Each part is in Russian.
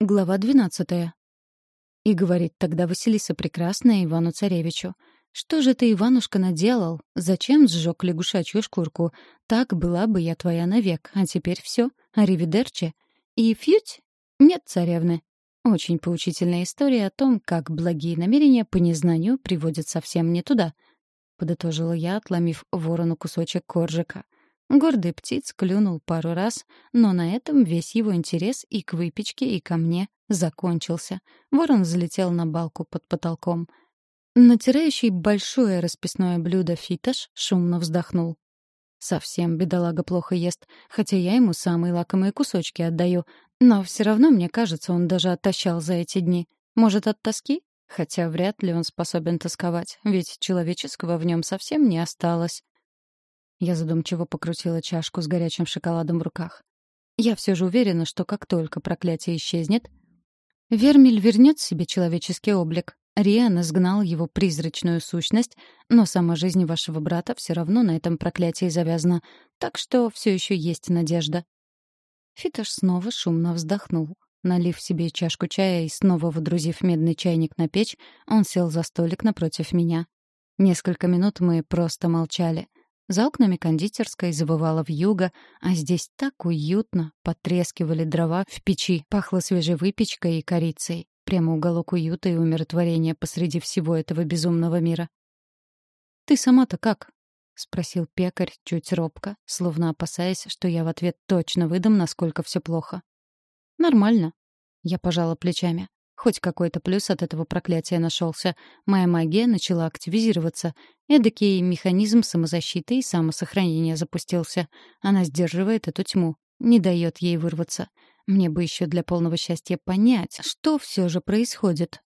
Глава двенадцатая. И говорит тогда Василиса Прекрасная Ивану Царевичу. «Что же ты, Иванушка, наделал? Зачем сжег лягушачью шкурку? Так была бы я твоя навек, а теперь все, аривидерчи». И фьють? Нет, царевны. Очень поучительная история о том, как благие намерения по незнанию приводят совсем не туда. Подытожила я, отломив ворону кусочек коржика. Гордый птиц клюнул пару раз, но на этом весь его интерес и к выпечке, и ко мне закончился. Ворон взлетел на балку под потолком. Натирающий большое расписное блюдо фитош шумно вздохнул. Совсем бедолага плохо ест, хотя я ему самые лакомые кусочки отдаю. Но все равно, мне кажется, он даже оттощал за эти дни. Может, от тоски? Хотя вряд ли он способен тосковать, ведь человеческого в нем совсем не осталось. Я задумчиво покрутила чашку с горячим шоколадом в руках. Я все же уверена, что как только проклятие исчезнет, Вермиль вернет себе человеческий облик. Риан изгнал его призрачную сущность, но сама жизнь вашего брата все равно на этом проклятии завязана, так что все еще есть надежда. Фитош снова шумно вздохнул. Налив себе чашку чая и снова водрузив медный чайник на печь, он сел за столик напротив меня. Несколько минут мы просто молчали. За окнами кондитерской завывала вьюга, а здесь так уютно, потрескивали дрова в печи, пахло свежей выпечкой и корицей. Прямо уголок уюта и умиротворения посреди всего этого безумного мира. «Ты сама-то как?» — спросил пекарь чуть робко, словно опасаясь, что я в ответ точно выдам, насколько все плохо. «Нормально». Я пожала плечами. Хоть какой-то плюс от этого проклятия нашелся. Моя магия начала активизироваться. Эдакий механизм самозащиты и самосохранения запустился. Она сдерживает эту тьму, не дает ей вырваться. Мне бы еще для полного счастья понять, что все же происходит.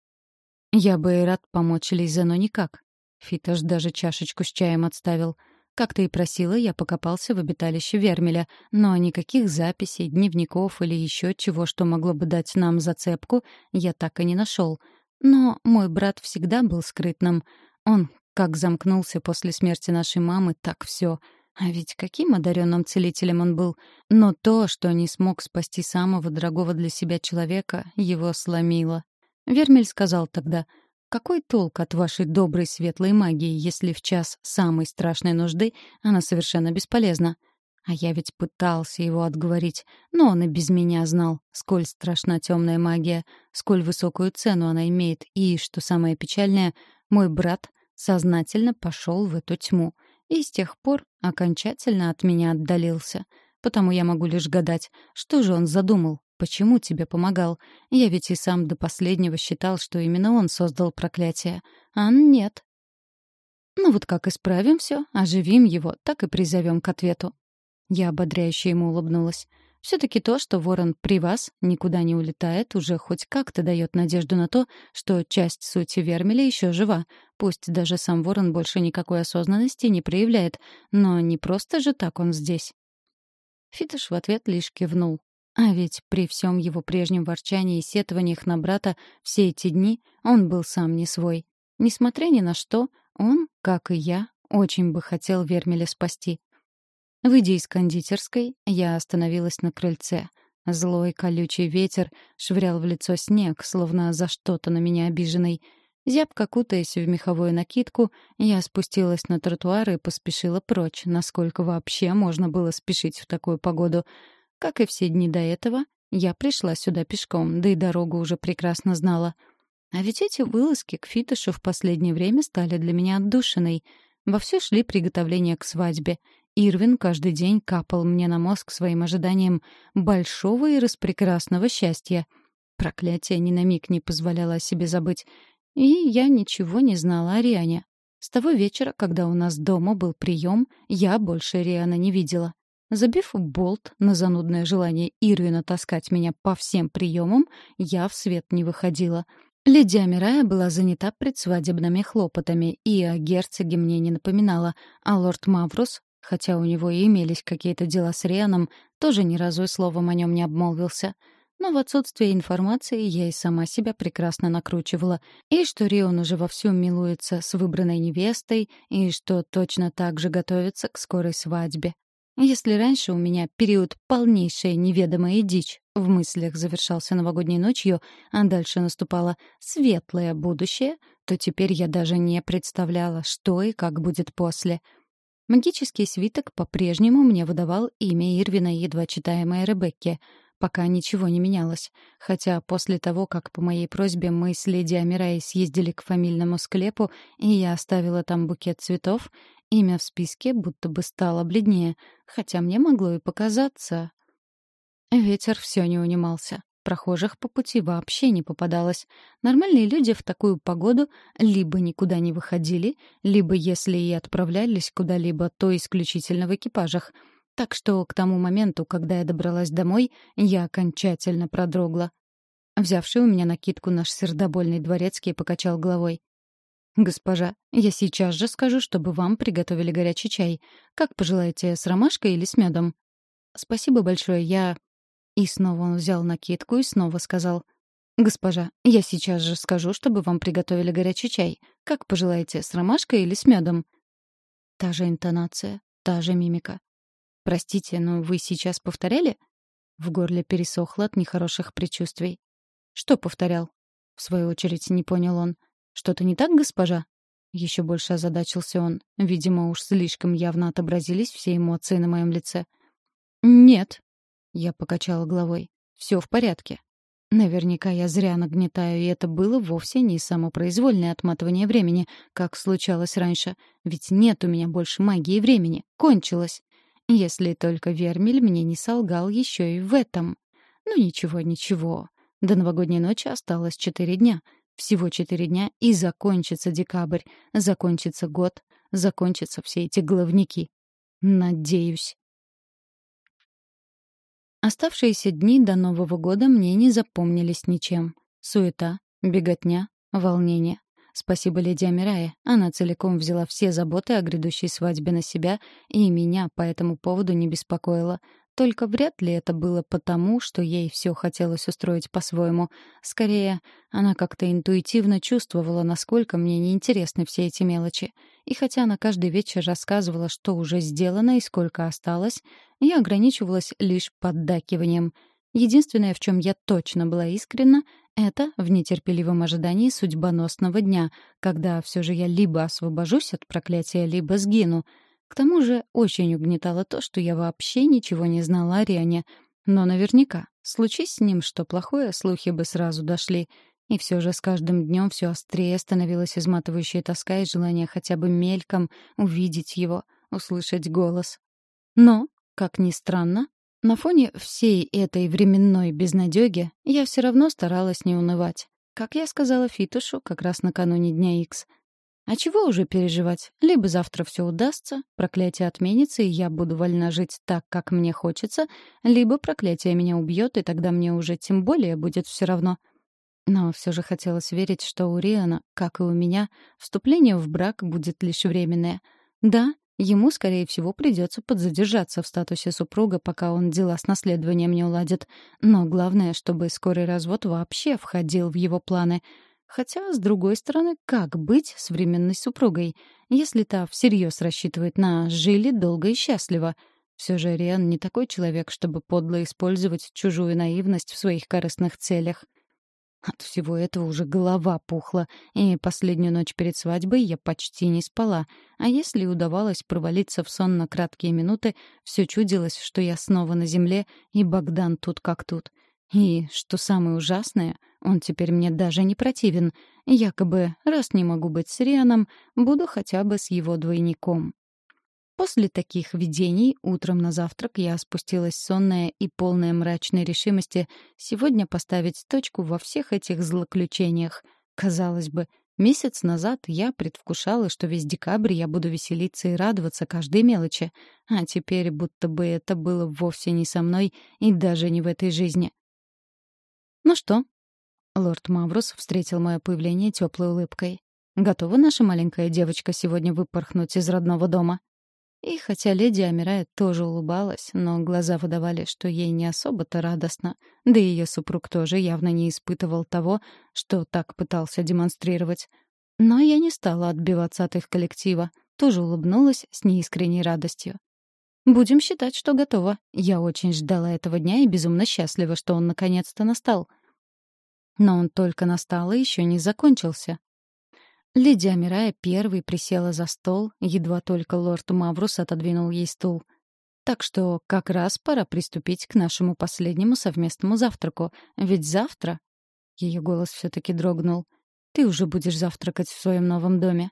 Я бы и рад помочь Лизе, но никак. Фитош даже чашечку с чаем отставил — как ты и просила, я покопался в обиталище Вермеля, но никаких записей, дневников или еще чего, что могло бы дать нам зацепку, я так и не нашел. Но мой брат всегда был скрытным. Он как замкнулся после смерти нашей мамы, так все. А ведь каким одаренным целителем он был. Но то, что не смог спасти самого дорогого для себя человека, его сломило. Вермель сказал тогда — какой толк от вашей доброй светлой магии, если в час самой страшной нужды она совершенно бесполезна? А я ведь пытался его отговорить, но он и без меня знал, сколь страшна темная магия, сколь высокую цену она имеет, и, что самое печальное, мой брат сознательно пошел в эту тьму, и с тех пор окончательно от меня отдалился. Потому я могу лишь гадать, что же он задумал, Почему тебе помогал? Я ведь и сам до последнего считал, что именно он создал проклятие. А нет. Ну вот как исправим все, оживим его, так и призовем к ответу. Я ободряюще ему улыбнулась. Все-таки то, что ворон при вас никуда не улетает, уже хоть как-то дает надежду на то, что часть сути Вермеля еще жива. Пусть даже сам ворон больше никакой осознанности не проявляет, но не просто же так он здесь. Фитош в ответ лишь кивнул. А ведь при всем его прежнем ворчании и сетованиях на брата все эти дни он был сам не свой. Несмотря ни на что, он, как и я, очень бы хотел Вермеля спасти. Выйдя из кондитерской, я остановилась на крыльце. Злой колючий ветер швырял в лицо снег, словно за что-то на меня обиженный. Зябко кутаясь в меховую накидку, я спустилась на тротуар и поспешила прочь, насколько вообще можно было спешить в такую погоду — как и все дни до этого, я пришла сюда пешком, да и дорогу уже прекрасно знала. А ведь эти вылазки к Фитошу в последнее время стали для меня отдушиной. Вовсю шли приготовления к свадьбе. Ирвин каждый день капал мне на мозг своим ожиданием большого и распрекрасного счастья. Проклятие ни на миг не позволяло о себе забыть. И я ничего не знала о Риане. С того вечера, когда у нас дома был прием, я больше Риана не видела. Забив болт на занудное желание Ирвина таскать меня по всем приемам, я в свет не выходила. Леди Амирая была занята предсвадебными хлопотами, и о герцоге мне не напоминала, а лорд Маврус, хотя у него и имелись какие-то дела с Рианом, тоже ни разу и словом о нем не обмолвился. Но в отсутствие информации я и сама себя прекрасно накручивала. И что Рион уже вовсю милуется с выбранной невестой, и что точно так же готовится к скорой свадьбе. Если раньше у меня период полнейшая неведомая дичь в мыслях завершался новогодней ночью, а дальше наступало светлое будущее, то теперь я даже не представляла, что и как будет после. Магический свиток по-прежнему мне выдавал имя Ирвина, едва читаемое Ребекке — пока ничего не менялось. Хотя после того, как по моей просьбе мы с леди Амирай съездили к фамильному склепу, и я оставила там букет цветов, имя в списке будто бы стало бледнее, хотя мне могло и показаться. Ветер все не унимался. Прохожих по пути вообще не попадалось. Нормальные люди в такую погоду либо никуда не выходили, либо, если и отправлялись куда-либо, то исключительно в экипажах — так что к тому моменту, когда я добралась домой, я окончательно продрогла. Взявший у меня накидку наш сердобольный дворецкий покачал головой. «Госпожа, я сейчас же скажу, чтобы вам приготовили горячий чай. Как пожелаете, с ромашкой или с медом?» «Спасибо большое, я...» И снова он взял накидку и снова сказал. «Госпожа, я сейчас же скажу, чтобы вам приготовили горячий чай. Как пожелаете, с ромашкой или с медом?» Та же интонация, та же мимика. «Простите, но вы сейчас повторяли?» В горле пересохло от нехороших предчувствий. «Что повторял?» В свою очередь не понял он. «Что-то не так, госпожа?» Еще больше озадачился он. Видимо, уж слишком явно отобразились все эмоции на моем лице. «Нет», — я покачала головой. «Все в порядке». Наверняка я зря нагнетаю, и это было вовсе не самопроизвольное отматывание времени, как случалось раньше. Ведь нет у меня больше магии времени. Кончилось. Если только Вермель мне не солгал еще и в этом. Ну ничего, ничего. До новогодней ночи осталось четыре дня. Всего четыре дня, и закончится декабрь. Закончится год. Закончатся все эти головники. Надеюсь. Оставшиеся дни до Нового года мне не запомнились ничем. Суета, беготня, волнение. Спасибо леди Амирае. Она целиком взяла все заботы о грядущей свадьбе на себя и меня по этому поводу не беспокоила. Только вряд ли это было потому, что ей все хотелось устроить по-своему. Скорее, она как-то интуитивно чувствовала, насколько мне неинтересны все эти мелочи. И хотя она каждый вечер рассказывала, что уже сделано и сколько осталось, я ограничивалась лишь поддакиванием. Единственное, в чем я точно была искренна, это в нетерпеливом ожидании судьбоносного дня, когда все же я либо освобожусь от проклятия, либо сгину. К тому же очень угнетало то, что я вообще ничего не знала о Риане. Но наверняка, случись с ним что плохое, слухи бы сразу дошли. И все же с каждым днем все острее становилась изматывающая тоска и желание хотя бы мельком увидеть его, услышать голос. Но, как ни странно, на фоне всей этой временной безнадёги я все равно старалась не унывать. Как я сказала Фитушу как раз накануне Дня Икс. А чего уже переживать? Либо завтра все удастся, проклятие отменится, и я буду вольна жить так, как мне хочется, либо проклятие меня убьет, и тогда мне уже тем более будет все равно. Но все же хотелось верить, что у Риана, как и у меня, вступление в брак будет лишь временное. Да, Ему, скорее всего, придется подзадержаться в статусе супруга, пока он дела с наследованием не уладит. Но главное, чтобы скорый развод вообще входил в его планы. Хотя, с другой стороны, как быть с временной супругой, если та всерьез рассчитывает на «жили долго и счастливо»? Все же Риан не такой человек, чтобы подло использовать чужую наивность в своих корыстных целях. От всего этого уже голова пухла, и последнюю ночь перед свадьбой я почти не спала. А если удавалось провалиться в сон на краткие минуты, все чудилось, что я снова на земле, и Богдан тут как тут. И, что самое ужасное, он теперь мне даже не противен. Якобы, раз не могу быть с Рианом, буду хотя бы с его двойником. После таких видений утром на завтрак я спустилась сонная и полная мрачной решимости сегодня поставить точку во всех этих злоключениях. Казалось бы, месяц назад я предвкушала, что весь декабрь я буду веселиться и радоваться каждой мелочи, а теперь будто бы это было вовсе не со мной и даже не в этой жизни. «Ну что?» Лорд Маврус встретил мое появление теплой улыбкой. «Готова наша маленькая девочка сегодня выпорхнуть из родного дома?» И хотя леди Амирая тоже улыбалась, но глаза выдавали, что ей не особо-то радостно, да и ее супруг тоже явно не испытывал того, что так пытался демонстрировать. Но я не стала отбиваться от их коллектива, тоже улыбнулась с неискренней радостью. Будем считать, что готово. Я очень ждала этого дня и безумно счастлива, что он наконец-то настал. Но он только настал и еще не закончился. Леди Амирая первой присела за стол, едва только лорд Маврус отодвинул ей стул. Так что как раз пора приступить к нашему последнему совместному завтраку, ведь завтра... Ее голос все-таки дрогнул. «Ты уже будешь завтракать в своем новом доме».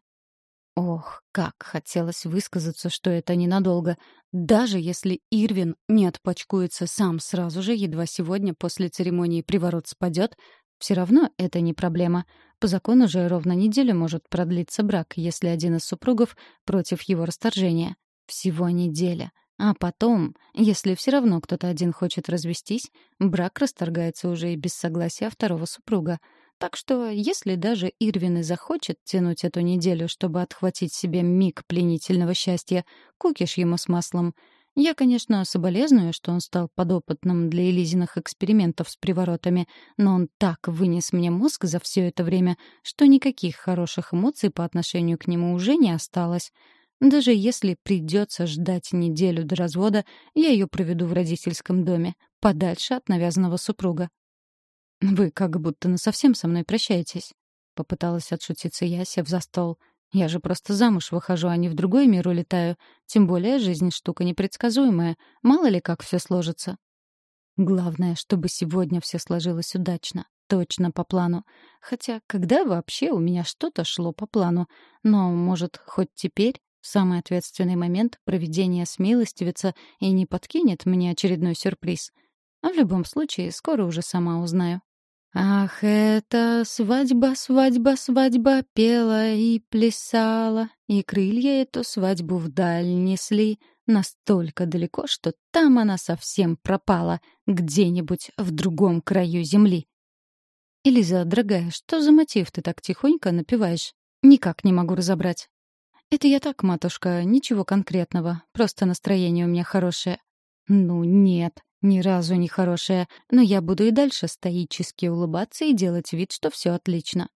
Ох, как хотелось высказаться, что это ненадолго. Даже если Ирвин не отпачкуется сам сразу же, едва сегодня после церемонии приворот спадет, все равно это не проблема. По закону же ровно неделю может продлиться брак, если один из супругов против его расторжения. Всего неделя. А потом, если все равно кто-то один хочет развестись, брак расторгается уже и без согласия второго супруга. Так что, если даже Ирвин и захочет тянуть эту неделю, чтобы отхватить себе миг пленительного счастья, кукиш ему с маслом — я, конечно, соболезную, что он стал подопытным для Элизиных экспериментов с приворотами, но он так вынес мне мозг за все это время, что никаких хороших эмоций по отношению к нему уже не осталось. Даже если придется ждать неделю до развода, я ее проведу в родительском доме, подальше от навязанного супруга. «Вы как будто насовсем со мной прощаетесь», — попыталась отшутиться я, сев за стол — я же просто замуж выхожу, а не в другой мир улетаю. Тем более жизнь штука непредсказуемая. Мало ли как все сложится. Главное, чтобы сегодня все сложилось удачно. Точно по плану. Хотя, когда вообще у меня что-то шло по плану? Но, может, хоть теперь, в самый ответственный момент, проведение смилостивится и не подкинет мне очередной сюрприз. А в любом случае, скоро уже сама узнаю. Ах, это свадьба, свадьба, свадьба пела и плясала, и крылья эту свадьбу вдаль несли настолько далеко, что там она совсем пропала, где-нибудь в другом краю земли. «Элиза, дорогая, что за мотив ты так тихонько напеваешь? Никак не могу разобрать». «Это я так, матушка, ничего конкретного, просто настроение у меня хорошее». «Ну нет, ни разу не хорошая, но я буду и дальше стоически улыбаться и делать вид, что все отлично.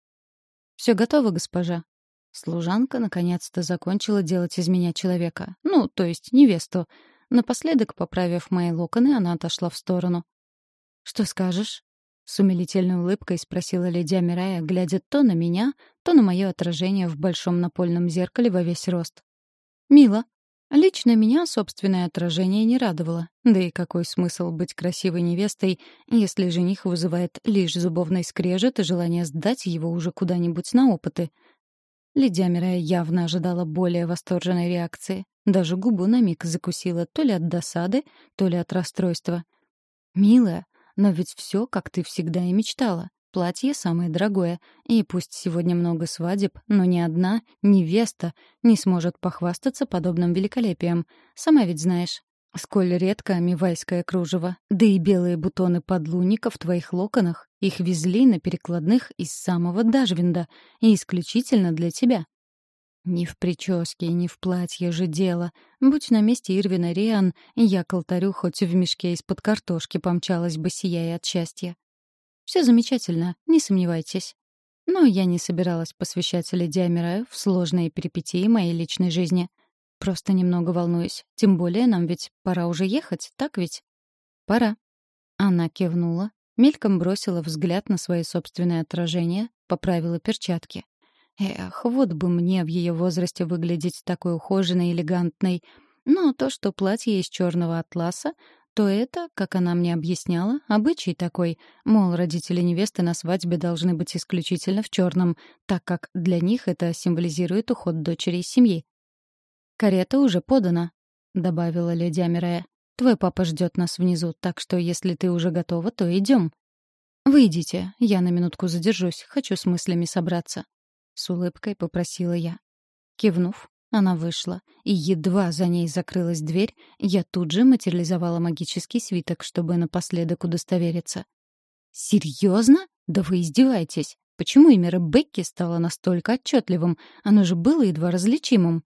Все готово, госпожа. Служанка наконец-то закончила делать из меня человека. Ну, то есть невесту. Напоследок, поправив мои локоны, она отошла в сторону. «Что скажешь?» — с умилительной улыбкой спросила леди Амирая, глядя то на меня, то на мое отражение в большом напольном зеркале во весь рост. «Мило», Лично меня собственное отражение не радовало. Да и какой смысл быть красивой невестой, если жених вызывает лишь зубовный скрежет и желание сдать его уже куда-нибудь на опыты? Лидия Мирая явно ожидала более восторженной реакции. Даже губу на миг закусила то ли от досады, то ли от расстройства. «Милая, но ведь все, как ты всегда и мечтала. Платье самое дорогое, и пусть сегодня много свадеб, но ни одна невеста не сможет похвастаться подобным великолепием. Сама ведь знаешь, сколь редко мивайское кружево, да и белые бутоны подлунника в твоих локонах. Их везли на перекладных из самого Дажвинда, и исключительно для тебя. Ни в прическе, ни в платье же дело. Будь на месте Ирвина Риан, я к алтарю хоть в мешке из-под картошки помчалась бы, сияя от счастья. Все замечательно, не сомневайтесь. Но я не собиралась посвящать леди Амираю в сложные перипетии моей личной жизни. Просто немного волнуюсь. Тем более нам ведь пора уже ехать, так ведь? Пора. Она кивнула, мельком бросила взгляд на свои собственные отражения, поправила перчатки. Эх, вот бы мне в ее возрасте выглядеть такой ухоженной элегантной. Но то, что платье из черного атласа, то это, как она мне объясняла, обычай такой, мол, родители невесты на свадьбе должны быть исключительно в черном, так как для них это символизирует уход дочери из семьи. «Карета уже подана», — добавила леди Амирая. «Твой папа ждет нас внизу, так что если ты уже готова, то идем». «Выйдите, я на минутку задержусь, хочу с мыслями собраться», — с улыбкой попросила я. Кивнув, она вышла, и едва за ней закрылась дверь, я тут же материализовала магический свиток, чтобы напоследок удостовериться. «Серьезно? Да вы издеваетесь! Почему имя Ребекки стало настолько отчетливым? Оно же было едва различимым».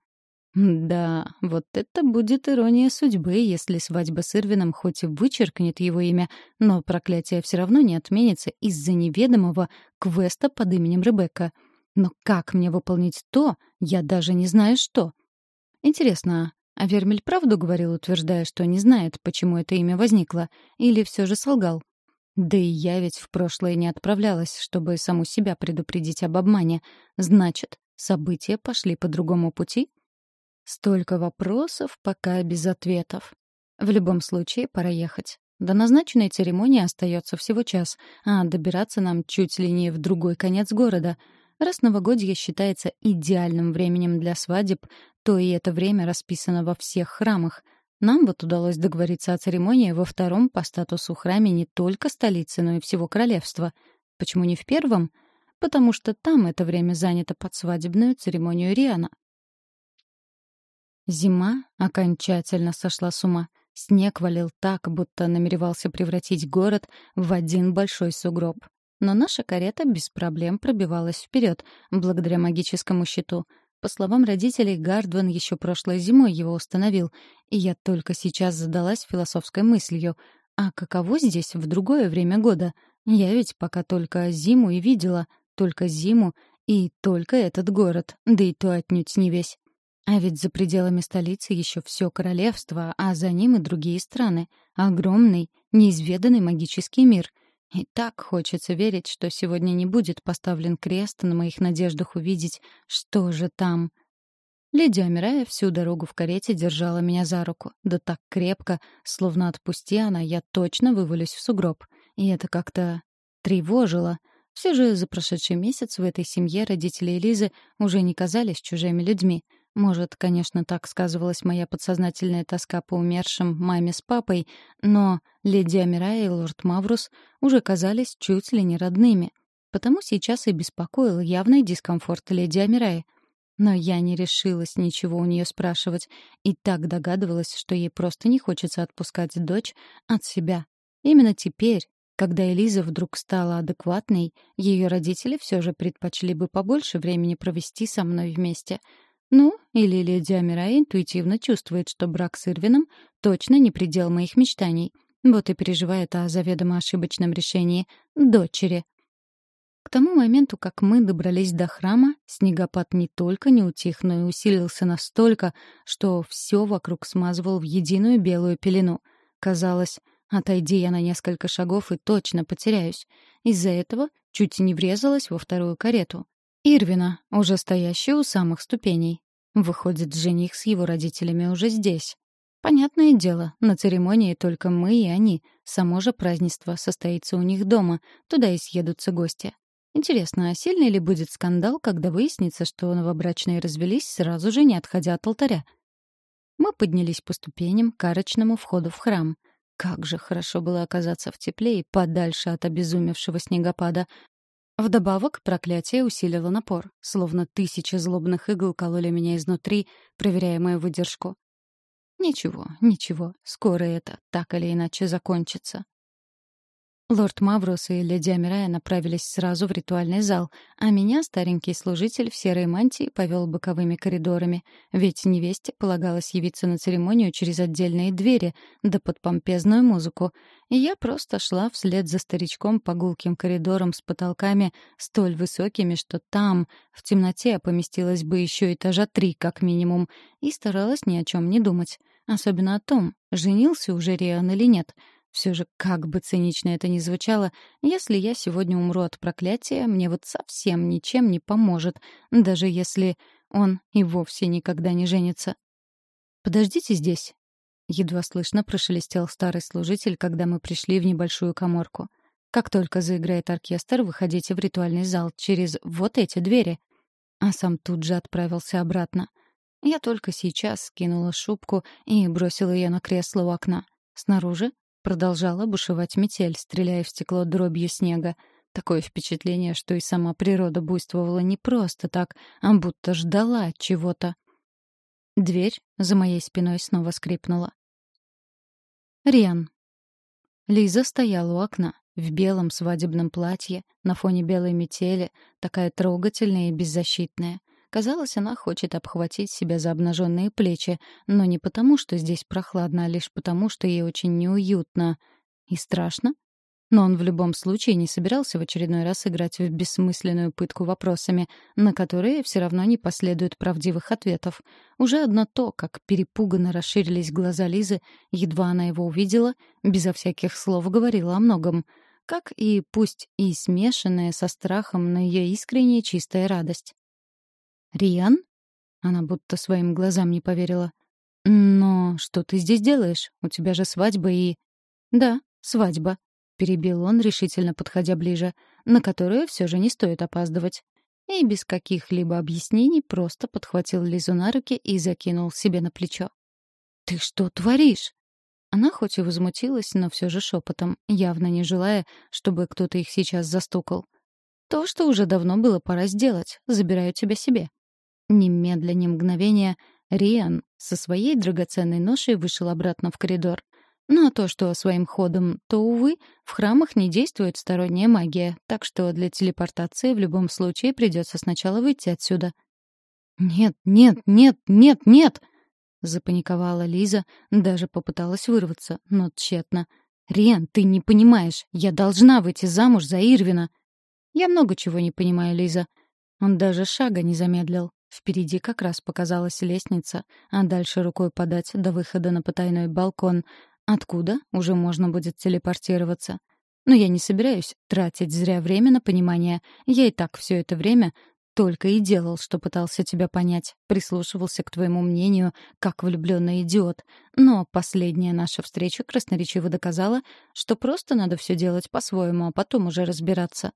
Да, вот это будет ирония судьбы, если свадьба с Ирвином хоть и вычеркнет его имя, но проклятие все равно не отменится из-за неведомого квеста под именем Ребекка — но как мне выполнить то, я даже не знаю что. Интересно, А Вермель правду говорил, утверждая, что не знает, почему это имя возникло, или все же солгал? Да и я ведь в прошлое не отправлялась, чтобы саму себя предупредить об обмане. Значит, события пошли по другому пути? Столько вопросов, пока без ответов. В любом случае, пора ехать. До назначенной церемонии остается всего час, а добираться нам чуть ли не в другой конец города. Раз новогодье считается идеальным временем для свадеб, то и это время расписано во всех храмах. Нам вот удалось договориться о церемонии во втором по статусу храме не только столицы, но и всего королевства. Почему не в первом? Потому что там это время занято под свадебную церемонию Риана. Зима окончательно сошла с ума. Снег валил так, будто намеревался превратить город в один большой сугроб. Но наша карета без проблем пробивалась вперед, благодаря магическому щиту — по словам родителей, Гардван еще прошлой зимой его установил, и я только сейчас задалась философской мыслью. А каково здесь в другое время года? Я ведь пока только зиму и видела, только зиму и только этот город, да и то отнюдь не весь. А ведь за пределами столицы еще все королевство, а за ним и другие страны. Огромный, неизведанный магический мир — и так хочется верить, что сегодня не будет поставлен крест на моих надеждах увидеть, что же там. Леди Амирая всю дорогу в карете держала меня за руку, да так крепко, словно отпусти она, я точно вывалюсь в сугроб. И это как-то тревожило. Все же за прошедший месяц в этой семье родители Элизы уже не казались чужими людьми — может, конечно, так сказывалась моя подсознательная тоска по умершим маме с папой, но леди Амирая и лорд Маврус уже казались чуть ли не родными. Потому сейчас и беспокоил явный дискомфорт леди Амираи. Но я не решилась ничего у нее спрашивать и так догадывалась, что ей просто не хочется отпускать дочь от себя. Именно теперь, когда Элиза вдруг стала адекватной, ее родители все же предпочли бы побольше времени провести со мной вместе — ну, или леди Амира интуитивно чувствует, что брак с Ирвином точно не предел моих мечтаний. Вот и переживает о заведомо ошибочном решении дочери. К тому моменту, как мы добрались до храма, снегопад не только не утих, но и усилился настолько, что все вокруг смазывал в единую белую пелену. Казалось, отойди я на несколько шагов и точно потеряюсь. Из-за этого чуть не врезалась во вторую карету. Ирвина, уже стоящий у самых ступеней. Выходит, жених с его родителями уже здесь. Понятное дело, на церемонии только мы и они. Само же празднество состоится у них дома, туда и съедутся гости. Интересно, а сильный ли будет скандал, когда выяснится, что новобрачные развелись, сразу же не отходя от алтаря? Мы поднялись по ступеням к арочному входу в храм. Как же хорошо было оказаться в тепле и подальше от обезумевшего снегопада, Вдобавок, проклятие усилило напор, словно тысячи злобных игл кололи меня изнутри, проверяя мою выдержку. Ничего, ничего, скоро это так или иначе закончится. Лорд Маврос и леди Амирая направились сразу в ритуальный зал, а меня старенький служитель в серой мантии повел боковыми коридорами, ведь невесте полагалось явиться на церемонию через отдельные двери, да под помпезную музыку. И я просто шла вслед за старичком по гулким коридорам с потолками столь высокими, что там, в темноте, поместилось бы еще этажа три как минимум, и старалась ни о чем не думать. Особенно о том, женился уже Риан или нет — все же, как бы цинично это ни звучало, если я сегодня умру от проклятия, мне вот совсем ничем не поможет, даже если он и вовсе никогда не женится. «Подождите здесь», — едва слышно прошелестел старый служитель, когда мы пришли в небольшую коморку. «Как только заиграет оркестр, выходите в ритуальный зал через вот эти двери». А сам тут же отправился обратно. Я только сейчас скинула шубку и бросила ее на кресло у окна. Снаружи Продолжала бушевать метель, стреляя в стекло дробью снега. Такое впечатление, что и сама природа буйствовала не просто так, а будто ждала чего-то. Дверь за моей спиной снова скрипнула. Риан. Лиза стояла у окна, в белом свадебном платье, на фоне белой метели, такая трогательная и беззащитная. Казалось, она хочет обхватить себя за обнаженные плечи, но не потому, что здесь прохладно, а лишь потому, что ей очень неуютно. И страшно? Но он в любом случае не собирался в очередной раз играть в бессмысленную пытку вопросами, на которые все равно не последует правдивых ответов. Уже одно то, как перепуганно расширились глаза Лизы, едва она его увидела, безо всяких слов говорила о многом. Как и пусть и смешанная со страхом на ее искренняя чистая радость. «Риан?» Она будто своим глазам не поверила. «Но что ты здесь делаешь? У тебя же свадьба и...» «Да, свадьба», перебил он, решительно подходя ближе, на которую все же не стоит опаздывать. И без каких-либо объяснений просто подхватил Лизу на руки и закинул себе на плечо. «Ты что творишь?» Она хоть и возмутилась, но все же шепотом, явно не желая, чтобы кто-то их сейчас застукал. «То, что уже давно было пора сделать. Забираю тебя себе». Немедля, ни мгновения, Риан со своей драгоценной ношей вышел обратно в коридор. Ну а то, что своим ходом, то, увы, в храмах не действует сторонняя магия, так что для телепортации в любом случае придется сначала выйти отсюда. «Нет, нет, нет, нет, нет!» — запаниковала Лиза, даже попыталась вырваться, но тщетно. «Риан, ты не понимаешь, я должна выйти замуж за Ирвина!» «Я много чего не понимаю, Лиза». Он даже шага не замедлил. Впереди как раз показалась лестница, а дальше рукой подать до выхода на потайной балкон, Откуда уже можно будет телепортироваться? Но я не собираюсь тратить зря время на понимание. Я и так все это время только и делал, что пытался тебя понять, прислушивался к твоему мнению, как влюбленный идиот. Но последняя наша встреча красноречиво доказала, что просто надо все делать по-своему, а потом уже разбираться.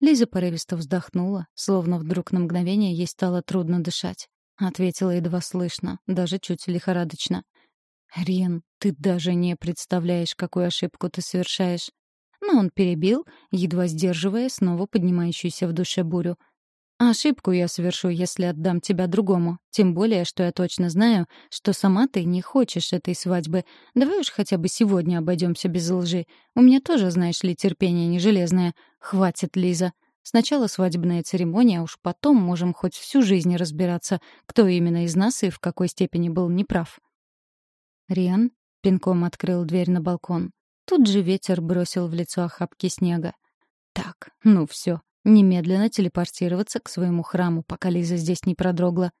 Лиза порывисто вздохнула, словно вдруг на мгновение ей стало трудно дышать. Ответила едва слышно, даже чуть лихорадочно. «Рин, ты даже не представляешь, какую ошибку ты совершаешь». Но он перебил, едва сдерживая снова поднимающуюся в душе бурю. «Ошибку я совершу, если отдам тебя другому. Тем более, что я точно знаю, что сама ты не хочешь этой свадьбы. Давай уж хотя бы сегодня обойдемся без лжи. У меня тоже, знаешь ли, терпение не железное. Хватит, Лиза. Сначала свадебная церемония, а уж потом можем хоть всю жизнь разбираться, кто именно из нас и в какой степени был неправ». Риан пинком открыл дверь на балкон. Тут же ветер бросил в лицо охапки снега. Так, ну все, немедленно телепортироваться к своему храму, пока Лиза здесь не продрогла.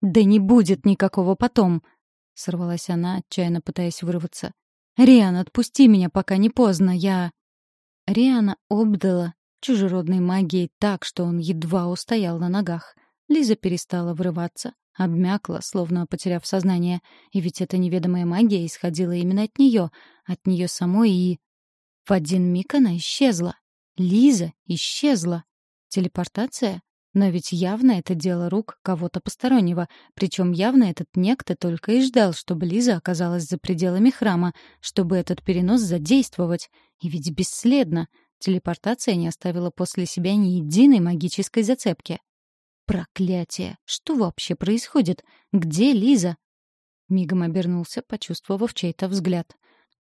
«Да не будет никакого потом!» — сорвалась она, отчаянно пытаясь вырваться. «Риан, отпусти меня, пока не поздно, я...» Риана обдала чужеродной магией так, что он едва устоял на ногах. Лиза перестала вырываться, Обмякла, словно потеряв сознание. И ведь эта неведомая магия исходила именно от нее, от нее самой и... В один миг она исчезла. Лиза исчезла. Телепортация? Но ведь явно это дело рук кого-то постороннего, причем явно этот некто только и ждал, чтобы Лиза оказалась за пределами храма, чтобы этот перенос задействовать. И ведь бесследно. Телепортация не оставила после себя ни единой магической зацепки. Проклятие! Что вообще происходит? Где Лиза? Мигом обернулся, почувствовав чей-то взгляд.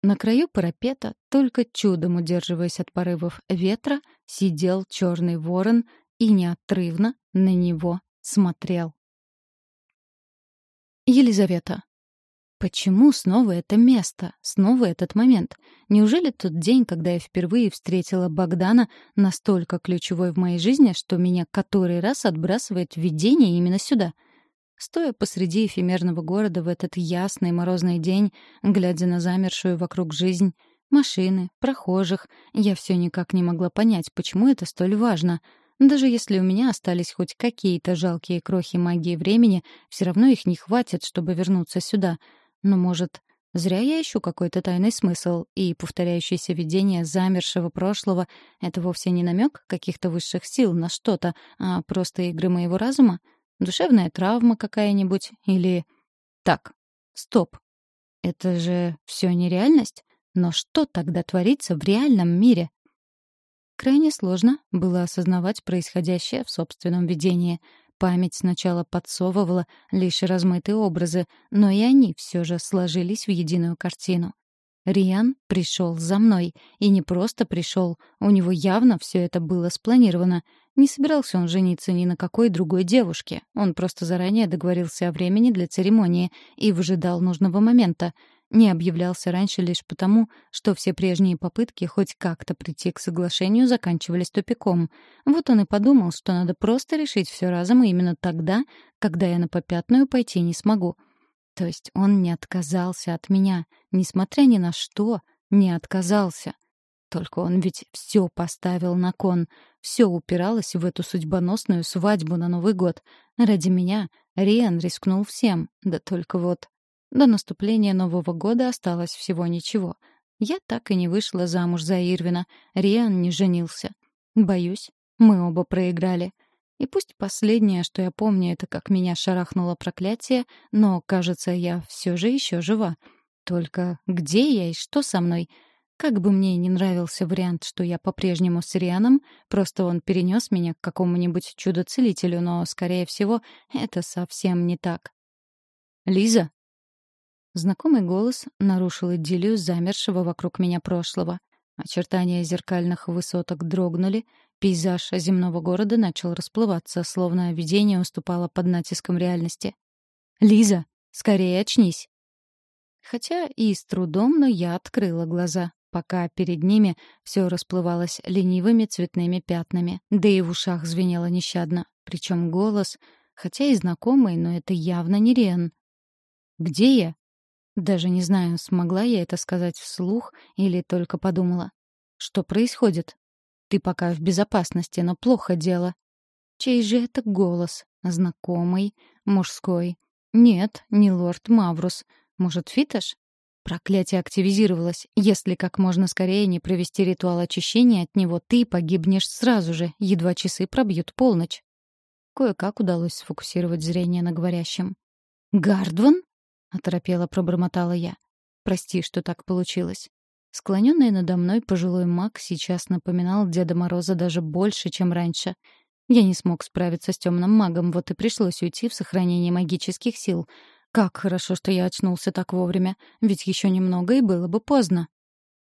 На краю парапета, только чудом удерживаясь от порывов ветра, сидел черный ворон и неотрывно на него смотрел. Елизавета. Почему снова это место, снова этот момент? Неужели тот день, когда я впервые встретила Богдана, настолько ключевой в моей жизни, что меня который раз отбрасывает видение именно сюда? Стоя посреди эфемерного города в этот ясный морозный день, глядя на замершую вокруг жизнь, машины, прохожих, я все никак не могла понять, почему это столь важно. Даже если у меня остались хоть какие-то жалкие крохи магии времени, все равно их не хватит, чтобы вернуться сюда — но, может, зря я ищу какой-то тайный смысл, и повторяющееся видение замершего прошлого — это вовсе не намек каких-то высших сил на что-то, а просто игры моего разума? Душевная травма какая-нибудь? Или... Так, стоп. Это же все нереальность? Но что тогда творится в реальном мире? Крайне сложно было осознавать происходящее в собственном видении — Память сначала подсовывала лишь размытые образы, но и они все же сложились в единую картину. Риан пришел за мной. И не просто пришел, у него явно все это было спланировано. Не собирался он жениться ни на какой другой девушке. Он просто заранее договорился о времени для церемонии и выжидал нужного момента. не объявлялся раньше лишь потому, что все прежние попытки хоть как-то прийти к соглашению заканчивались тупиком. Вот он и подумал, что надо просто решить все разом и именно тогда, когда я на попятную пойти не смогу. То есть он не отказался от меня, несмотря ни на что, не отказался. Только он ведь все поставил на кон, все упиралось в эту судьбоносную свадьбу на Новый год. Ради меня Риан рискнул всем, да только вот... До наступления Нового года осталось всего ничего. Я так и не вышла замуж за Ирвина, Риан не женился. Боюсь, мы оба проиграли. И пусть последнее, что я помню, это как меня шарахнуло проклятие, но, кажется, я все же еще жива. Только где я и что со мной? Как бы мне ни нравился вариант, что я по-прежнему с Рианом, просто он перенес меня к какому-нибудь чудо-целителю, но, скорее всего, это совсем не так. «Лиза!» Знакомый голос нарушил идиллию замершего вокруг меня прошлого. Очертания зеркальных высоток дрогнули, пейзаж земного города начал расплываться, словно видение уступало под натиском реальности. «Лиза, скорее очнись!» Хотя и с трудом, но я открыла глаза, пока перед ними все расплывалось ленивыми цветными пятнами, да и в ушах звенело нещадно. Причем голос, хотя и знакомый, но это явно не Рен. «Где я?» Даже не знаю, смогла я это сказать вслух или только подумала. Что происходит? Ты пока в безопасности, но плохо дело. Чей же это голос? Знакомый? Мужской? Нет, не лорд Маврус. Может, Фиташ? Проклятие активизировалось. Если как можно скорее не провести ритуал очищения от него, ты погибнешь сразу же, едва часы пробьют полночь. Кое-как удалось сфокусировать зрение на говорящем. «Гардван?» — оторопело пробормотала я. «Прости, что так получилось». Склоненный надо мной пожилой маг сейчас напоминал Деда Мороза даже больше, чем раньше. Я не смог справиться с темным магом, вот и пришлось уйти в сохранение магических сил. Как хорошо, что я очнулся так вовремя, ведь еще немного и было бы поздно.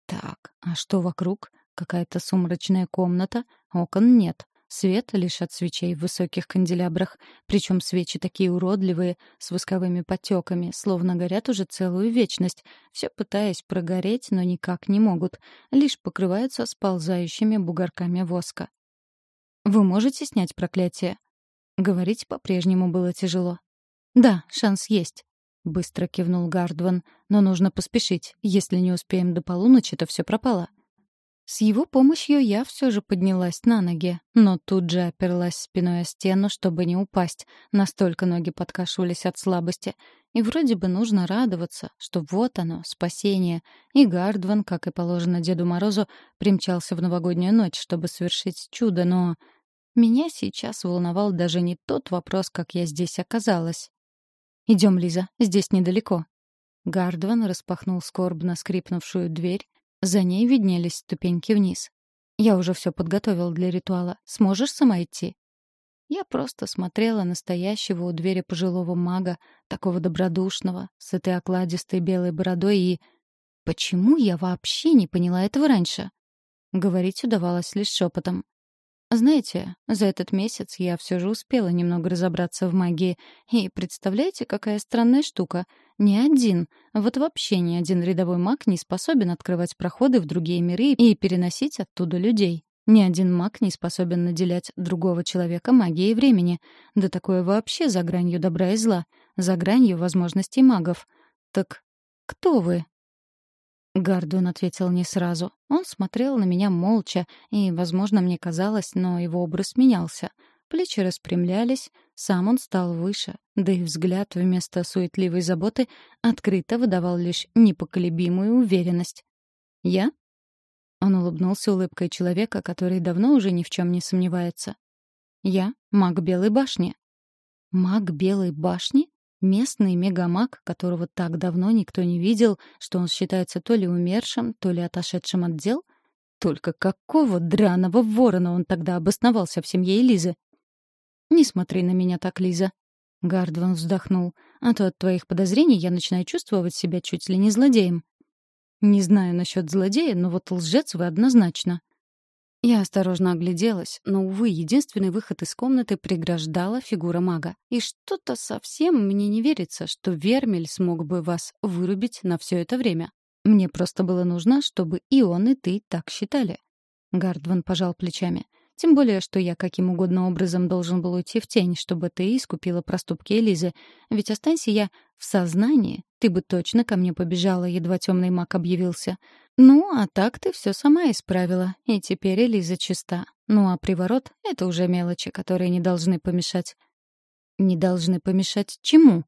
Так, а что вокруг? Какая-то сумрачная комната, окон нет. Свет лишь от свечей в высоких канделябрах, причем свечи такие уродливые, с восковыми потеками, словно горят уже целую вечность, все пытаясь прогореть, но никак не могут, лишь покрываются сползающими бугорками воска. «Вы можете снять проклятие?» Говорить по-прежнему было тяжело. «Да, шанс есть», — быстро кивнул Гардван. «Но нужно поспешить. Если не успеем до полуночи, то все пропало». С его помощью я все же поднялась на ноги, но тут же оперлась спиной о стену, чтобы не упасть. Настолько ноги подкашивались от слабости. И вроде бы нужно радоваться, что вот оно, спасение. И Гардван, как и положено Деду Морозу, примчался в новогоднюю ночь, чтобы совершить чудо, но... Меня сейчас волновал даже не тот вопрос, как я здесь оказалась. «Идем, Лиза, здесь недалеко». Гардван распахнул скорбно скрипнувшую дверь, за ней виднелись ступеньки вниз. «Я уже все подготовил для ритуала. Сможешь сама идти?» Я просто смотрела на стоящего у двери пожилого мага, такого добродушного, с этой окладистой белой бородой и... Почему я вообще не поняла этого раньше? Говорить удавалось лишь шепотом. Знаете, за этот месяц я все же успела немного разобраться в магии. И представляете, какая странная штука? Ни один, вот вообще ни один рядовой маг не способен открывать проходы в другие миры и переносить оттуда людей. Ни один маг не способен наделять другого человека магией времени. Да такое вообще за гранью добра и зла, за гранью возможностей магов. Так кто вы? Гардун ответил не сразу. Он смотрел на меня молча, и, возможно, мне казалось, но его образ менялся. Плечи распрямлялись, сам он стал выше, да и взгляд вместо суетливой заботы открыто выдавал лишь непоколебимую уверенность. «Я?» Он улыбнулся улыбкой человека, который давно уже ни в чем не сомневается. «Я — маг Белой башни». «Маг Белой башни?» Местный мегамаг, которого так давно никто не видел, что он считается то ли умершим, то ли отошедшим от дел? Только какого драного ворона он тогда обосновался в семье Элизы? «Не смотри на меня так, Лиза», — Гардван вздохнул, «а то от твоих подозрений я начинаю чувствовать себя чуть ли не злодеем». «Не знаю насчет злодея, но вот лжец вы однозначно». Я осторожно огляделась, но, увы, единственный выход из комнаты преграждала фигура мага. И что-то совсем мне не верится, что Вермель смог бы вас вырубить на все это время. Мне просто было нужно, чтобы и он, и ты так считали. Гардван пожал плечами. Тем более, что я каким угодно образом должен был уйти в тень, чтобы ты искупила проступки Элизы. Ведь останься я в сознании, ты бы точно ко мне побежала, едва темный маг объявился. Ну, а так ты все сама исправила, и теперь Элиза чиста. Ну, а приворот — это уже мелочи, которые не должны помешать. Не должны помешать чему?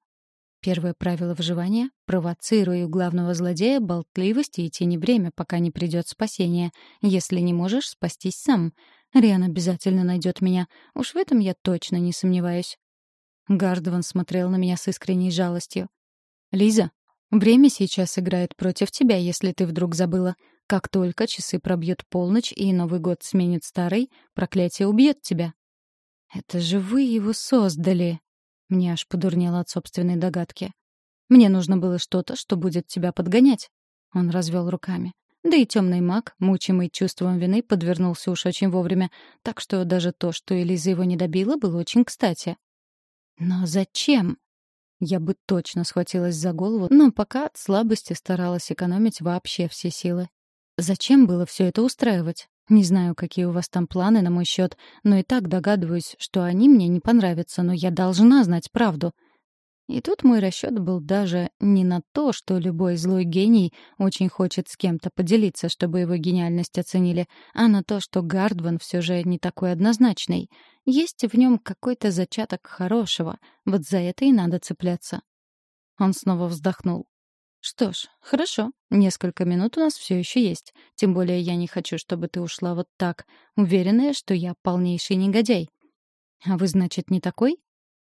Первое правило выживания — провоцируй у главного злодея болтливость и тяни время, пока не придет спасение. Если не можешь, спастись сам. Риан обязательно найдет меня. Уж в этом я точно не сомневаюсь. Гардван смотрел на меня с искренней жалостью. «Лиза, время сейчас играет против тебя, если ты вдруг забыла. Как только часы пробьют полночь и Новый год сменит старый, проклятие убьет тебя». «Это же вы его создали!» Мне аж подурнело от собственной догадки. «Мне нужно было что-то, что будет тебя подгонять». Он развел руками. Да и темный маг, мучимый чувством вины, подвернулся уж очень вовремя, так что даже то, что Элиза его не добила, было очень кстати. «Но зачем?» Я бы точно схватилась за голову, но пока от слабости старалась экономить вообще все силы. Зачем было все это устраивать? Не знаю, какие у вас там планы на мой счет, но и так догадываюсь, что они мне не понравятся, но я должна знать правду. И тут мой расчет был даже не на то, что любой злой гений очень хочет с кем-то поделиться, чтобы его гениальность оценили, а на то, что Гардван все же не такой однозначный. Есть в нем какой-то зачаток хорошего, вот за это и надо цепляться. Он снова вздохнул. «Что ж, хорошо. Несколько минут у нас все еще есть. Тем более я не хочу, чтобы ты ушла вот так, уверенная, что я полнейший негодяй». «А вы, значит, не такой?»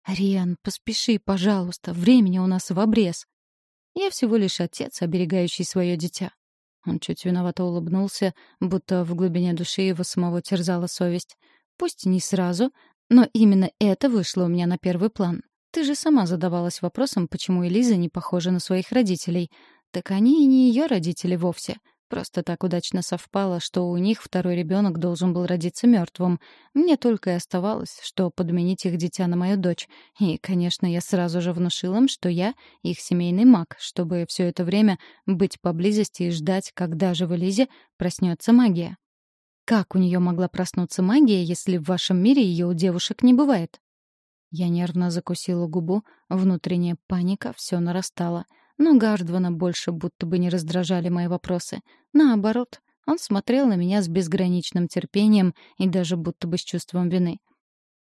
«Риан, поспеши, пожалуйста. Времени у нас в обрез». «Я всего лишь отец, оберегающий свое дитя». Он чуть виновато улыбнулся, будто в глубине души его самого терзала совесть. Пусть не сразу, но именно это вышло у меня на первый план. Ты же сама задавалась вопросом, почему Элиза не похожа на своих родителей. Так они и не ее родители вовсе. Просто так удачно совпало, что у них второй ребенок должен был родиться мертвым. Мне только и оставалось, что подменить их дитя на мою дочь. И, конечно, я сразу же внушил им, что я их семейный маг, чтобы все это время быть поблизости и ждать, когда же в Элизе проснется магия. Как у нее могла проснуться магия, если в вашем мире ее у девушек не бывает? Я нервно закусила губу, внутренняя паника все нарастала. Но Гардвана больше будто бы не раздражали мои вопросы. Наоборот, он смотрел на меня с безграничным терпением и даже будто бы с чувством вины.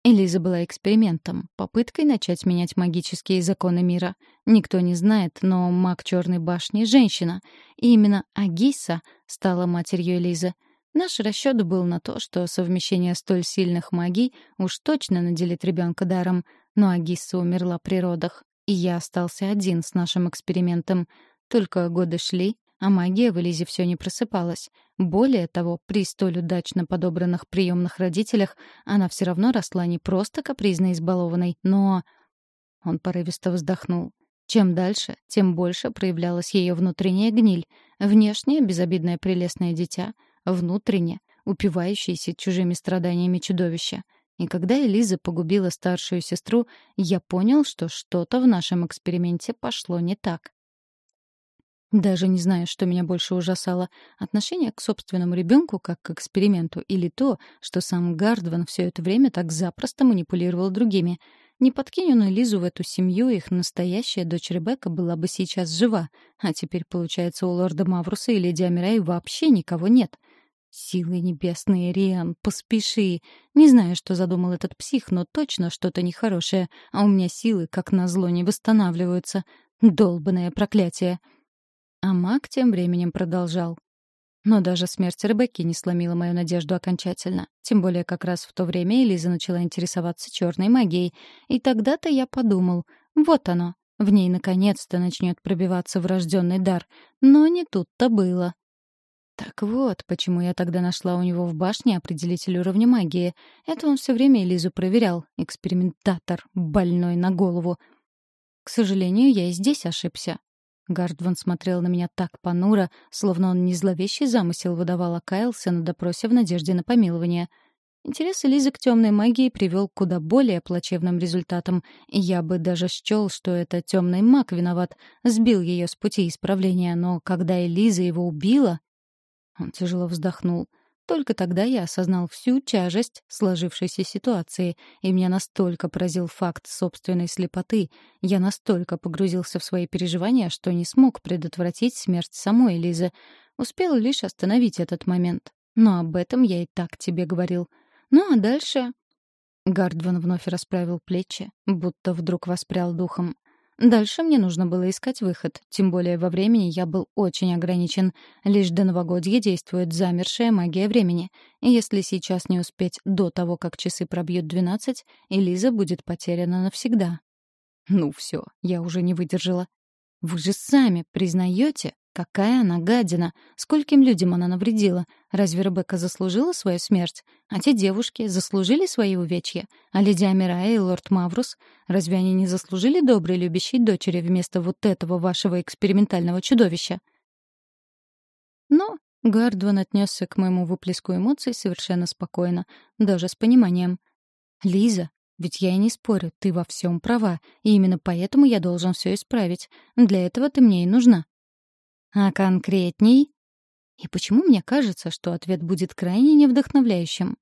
Элиза была экспериментом, попыткой начать менять магические законы мира. Никто не знает, но маг Черной башни — женщина. И именно Агиса стала матерью Элизы — Наш расчет был на то, что совмещение столь сильных магий уж точно наделит ребенка даром, но Агисса умерла при родах, и я остался один с нашим экспериментом. Только годы шли, а магия в Элизе все не просыпалась. Более того, при столь удачно подобранных приемных родителях она все равно росла не просто капризно избалованной, но... Он порывисто вздохнул. Чем дальше, тем больше проявлялась ее внутренняя гниль. Внешне — безобидное прелестное дитя — внутренне, упивающееся чужими страданиями чудовища. И когда Элиза погубила старшую сестру, я понял, что что-то в нашем эксперименте пошло не так. Даже не знаю, что меня больше ужасало — отношение к собственному ребенку как к эксперименту или то, что сам Гардван все это время так запросто манипулировал другими. Не подкинь он Элизу в эту семью, их настоящая дочь Ребекка была бы сейчас жива, а теперь, получается, у лорда Мавруса и леди Амирай вообще никого нет — Силы небесные, Риан, поспеши. Не знаю, что задумал этот псих, но точно что-то нехорошее, а у меня силы, как назло, не восстанавливаются. Долбанное проклятие. А маг тем временем продолжал. Но даже смерть Ребекки не сломила мою надежду окончательно. Тем более как раз в то время Элиза начала интересоваться черной магией. И тогда-то я подумал, вот оно, в ней наконец-то начнет пробиваться врожденный дар. Но не тут-то было. Так вот, почему я тогда нашла у него в башне определитель уровня магии. Это он все время Элизу проверял. Экспериментатор, больной на голову. К сожалению, я и здесь ошибся. Гардван смотрел на меня так понуро, словно он не зловещий замысел выдавал, а каялся на допросе в надежде на помилование. Интерес Элизы к темной магии привел к куда более плачевным результатам, я бы даже счел, что это темный маг виноват, сбил ее с пути исправления, но когда Элиза его убила... Он тяжело вздохнул. Только тогда я осознал всю тяжесть сложившейся ситуации, и меня настолько поразил факт собственной слепоты, я настолько погрузился в свои переживания, что не смог предотвратить смерть самой Элизы. Успел лишь остановить этот момент. Но об этом я и так тебе говорил. Ну а дальше... Гардван вновь расправил плечи, будто вдруг воспрял духом. Дальше мне нужно было искать выход, тем более во времени я был очень ограничен. Лишь до новогодья действует замершая магия времени. И если сейчас не успеть до того, как часы пробьют двенадцать, Элиза будет потеряна навсегда. Ну все, я уже не выдержала. Вы же сами признаете, Какая она гадина! Скольким людям она навредила? Разве Ребекка заслужила свою смерть? А те девушки заслужили свои увечья? А леди Амирая и лорд Маврус? Разве они не заслужили доброй любящей дочери вместо вот этого вашего экспериментального чудовища? Но Гардван отнесся к моему выплеску эмоций совершенно спокойно, даже с пониманием. «Лиза, ведь я и не спорю, ты во всем права, и именно поэтому я должен все исправить. Для этого ты мне и нужна. А конкретней? И почему мне кажется, что ответ будет крайне невдохновляющим?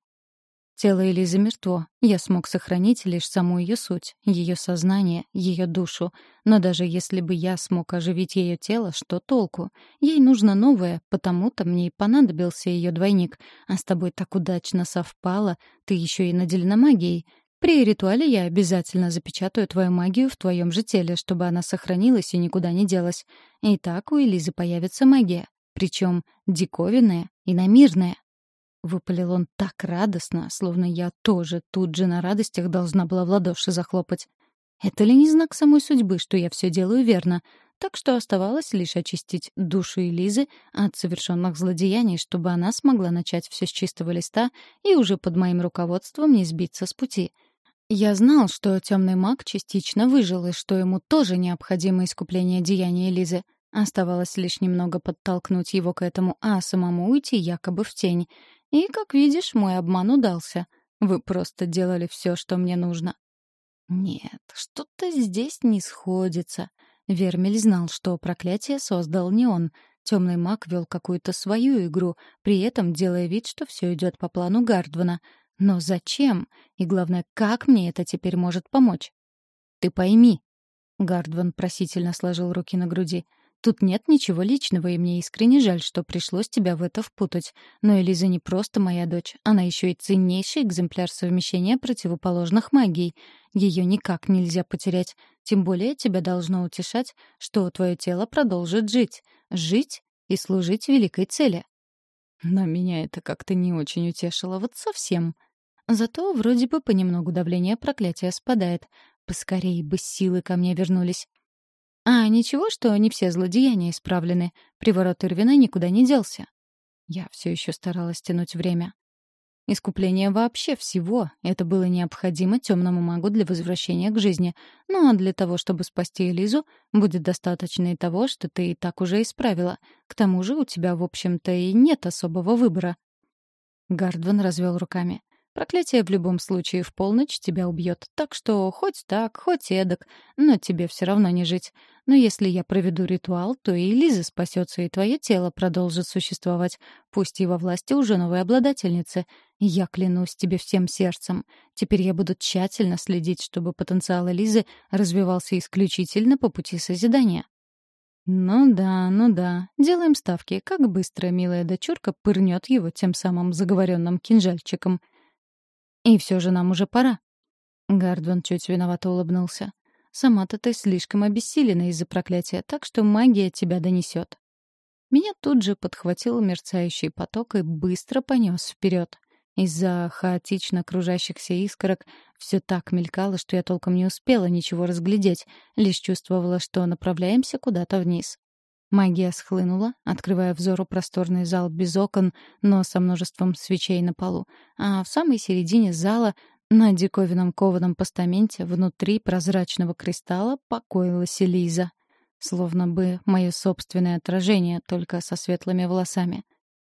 Тело Элизы мертво. Я смог сохранить лишь саму ее суть, ее сознание, ее душу. Но даже если бы я смог оживить ее тело, что толку? Ей нужно новое, потому-то мне и понадобился ее двойник. А с тобой так удачно совпало, ты еще и наделена магией. При ритуале я обязательно запечатаю твою магию в твоем же теле, чтобы она сохранилась и никуда не делась. И так у Элизы появится магия. Причем диковинная и намирная. Выпалил он так радостно, словно я тоже тут же на радостях должна была в ладоши захлопать. Это ли не знак самой судьбы, что я все делаю верно? Так что оставалось лишь очистить душу Элизы от совершенных злодеяний, чтобы она смогла начать все с чистого листа и уже под моим руководством не сбиться с пути — я знал, что темный маг частично выжил, и что ему тоже необходимо искупление деяния Лизы. Оставалось лишь немного подтолкнуть его к этому, а самому уйти якобы в тень. И, как видишь, мой обман удался. Вы просто делали все, что мне нужно. Нет, что-то здесь не сходится. Вермель знал, что проклятие создал не он. Темный маг вел какую-то свою игру, при этом делая вид, что все идет по плану Гардвана — но зачем? И главное, как мне это теперь может помочь? Ты пойми. Гардван просительно сложил руки на груди. Тут нет ничего личного, и мне искренне жаль, что пришлось тебя в это впутать. Но Элиза не просто моя дочь, она еще и ценнейший экземпляр совмещения противоположных магий. Ее никак нельзя потерять. Тем более тебя должно утешать, что твое тело продолжит жить. Жить и служить великой цели. Но меня это как-то не очень утешило, вот совсем. Зато вроде бы понемногу давление проклятия спадает. Поскорее бы силы ко мне вернулись. А ничего, что не все злодеяния исправлены. Приворот Ирвина никуда не делся. Я все еще старалась тянуть время. Искупление вообще всего. Это было необходимо темному магу для возвращения к жизни. Ну а для того, чтобы спасти Элизу, будет достаточно и того, что ты и так уже исправила. К тому же у тебя, в общем-то, и нет особого выбора. Гардван развел руками. Проклятие в любом случае в полночь тебя убьет, так что хоть так, хоть эдак, но тебе все равно не жить. Но если я проведу ритуал, то и Лиза спасется, и твое тело продолжит существовать, пусть и во власти уже новой обладательницы. Я клянусь тебе всем сердцем. Теперь я буду тщательно следить, чтобы потенциал Лизы развивался исключительно по пути созидания. Ну да, ну да. Делаем ставки, как быстро милая дочурка пырнет его тем самым заговоренным кинжальчиком — и все же нам уже пора. Гардван чуть виновато улыбнулся. Сама-то ты слишком обессилена из-за проклятия, так что магия тебя донесет. Меня тут же подхватил мерцающий поток и быстро понес вперед. Из-за хаотично кружащихся искорок все так мелькало, что я толком не успела ничего разглядеть, лишь чувствовала, что направляемся куда-то вниз. Магия схлынула, открывая взору просторный зал без окон, но со множеством свечей на полу. А в самой середине зала, на диковинном кованом постаменте, внутри прозрачного кристалла, покоилась Элиза. словно бы мое собственное отражение, только со светлыми волосами.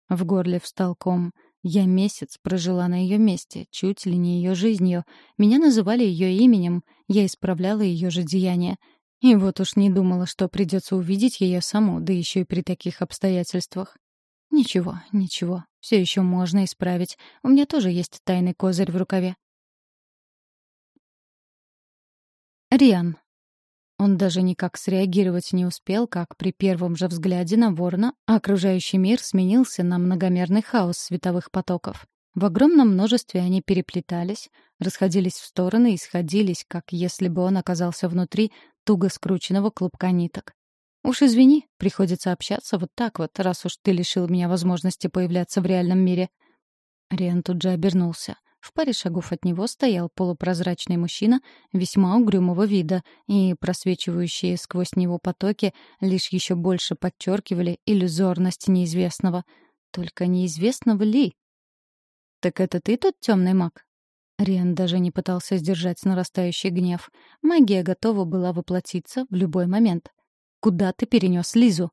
В горле встал ком. Я месяц прожила на ее месте, чуть ли не ее жизнью. Меня называли ее именем, я исправляла ее же деяния. И вот уж не думала, что придется увидеть ее саму, да еще и при таких обстоятельствах. Ничего, ничего, все еще можно исправить. У меня тоже есть тайный козырь в рукаве. Риан. Он даже никак среагировать не успел, как при первом же взгляде на ворона окружающий мир сменился на многомерный хаос световых потоков. В огромном множестве они переплетались, расходились в стороны и сходились, как если бы он оказался внутри туго скрученного клубка ниток. «Уж извини, приходится общаться вот так вот, раз уж ты лишил меня возможности появляться в реальном мире». Риан тут же обернулся. В паре шагов от него стоял полупрозрачный мужчина весьма угрюмого вида, и просвечивающие сквозь него потоки лишь еще больше подчеркивали иллюзорность неизвестного. Только неизвестного ли? «Так это ты тот темный маг?» Риан даже не пытался сдержать нарастающий гнев. Магия готова была воплотиться в любой момент. «Куда ты перенес Лизу?»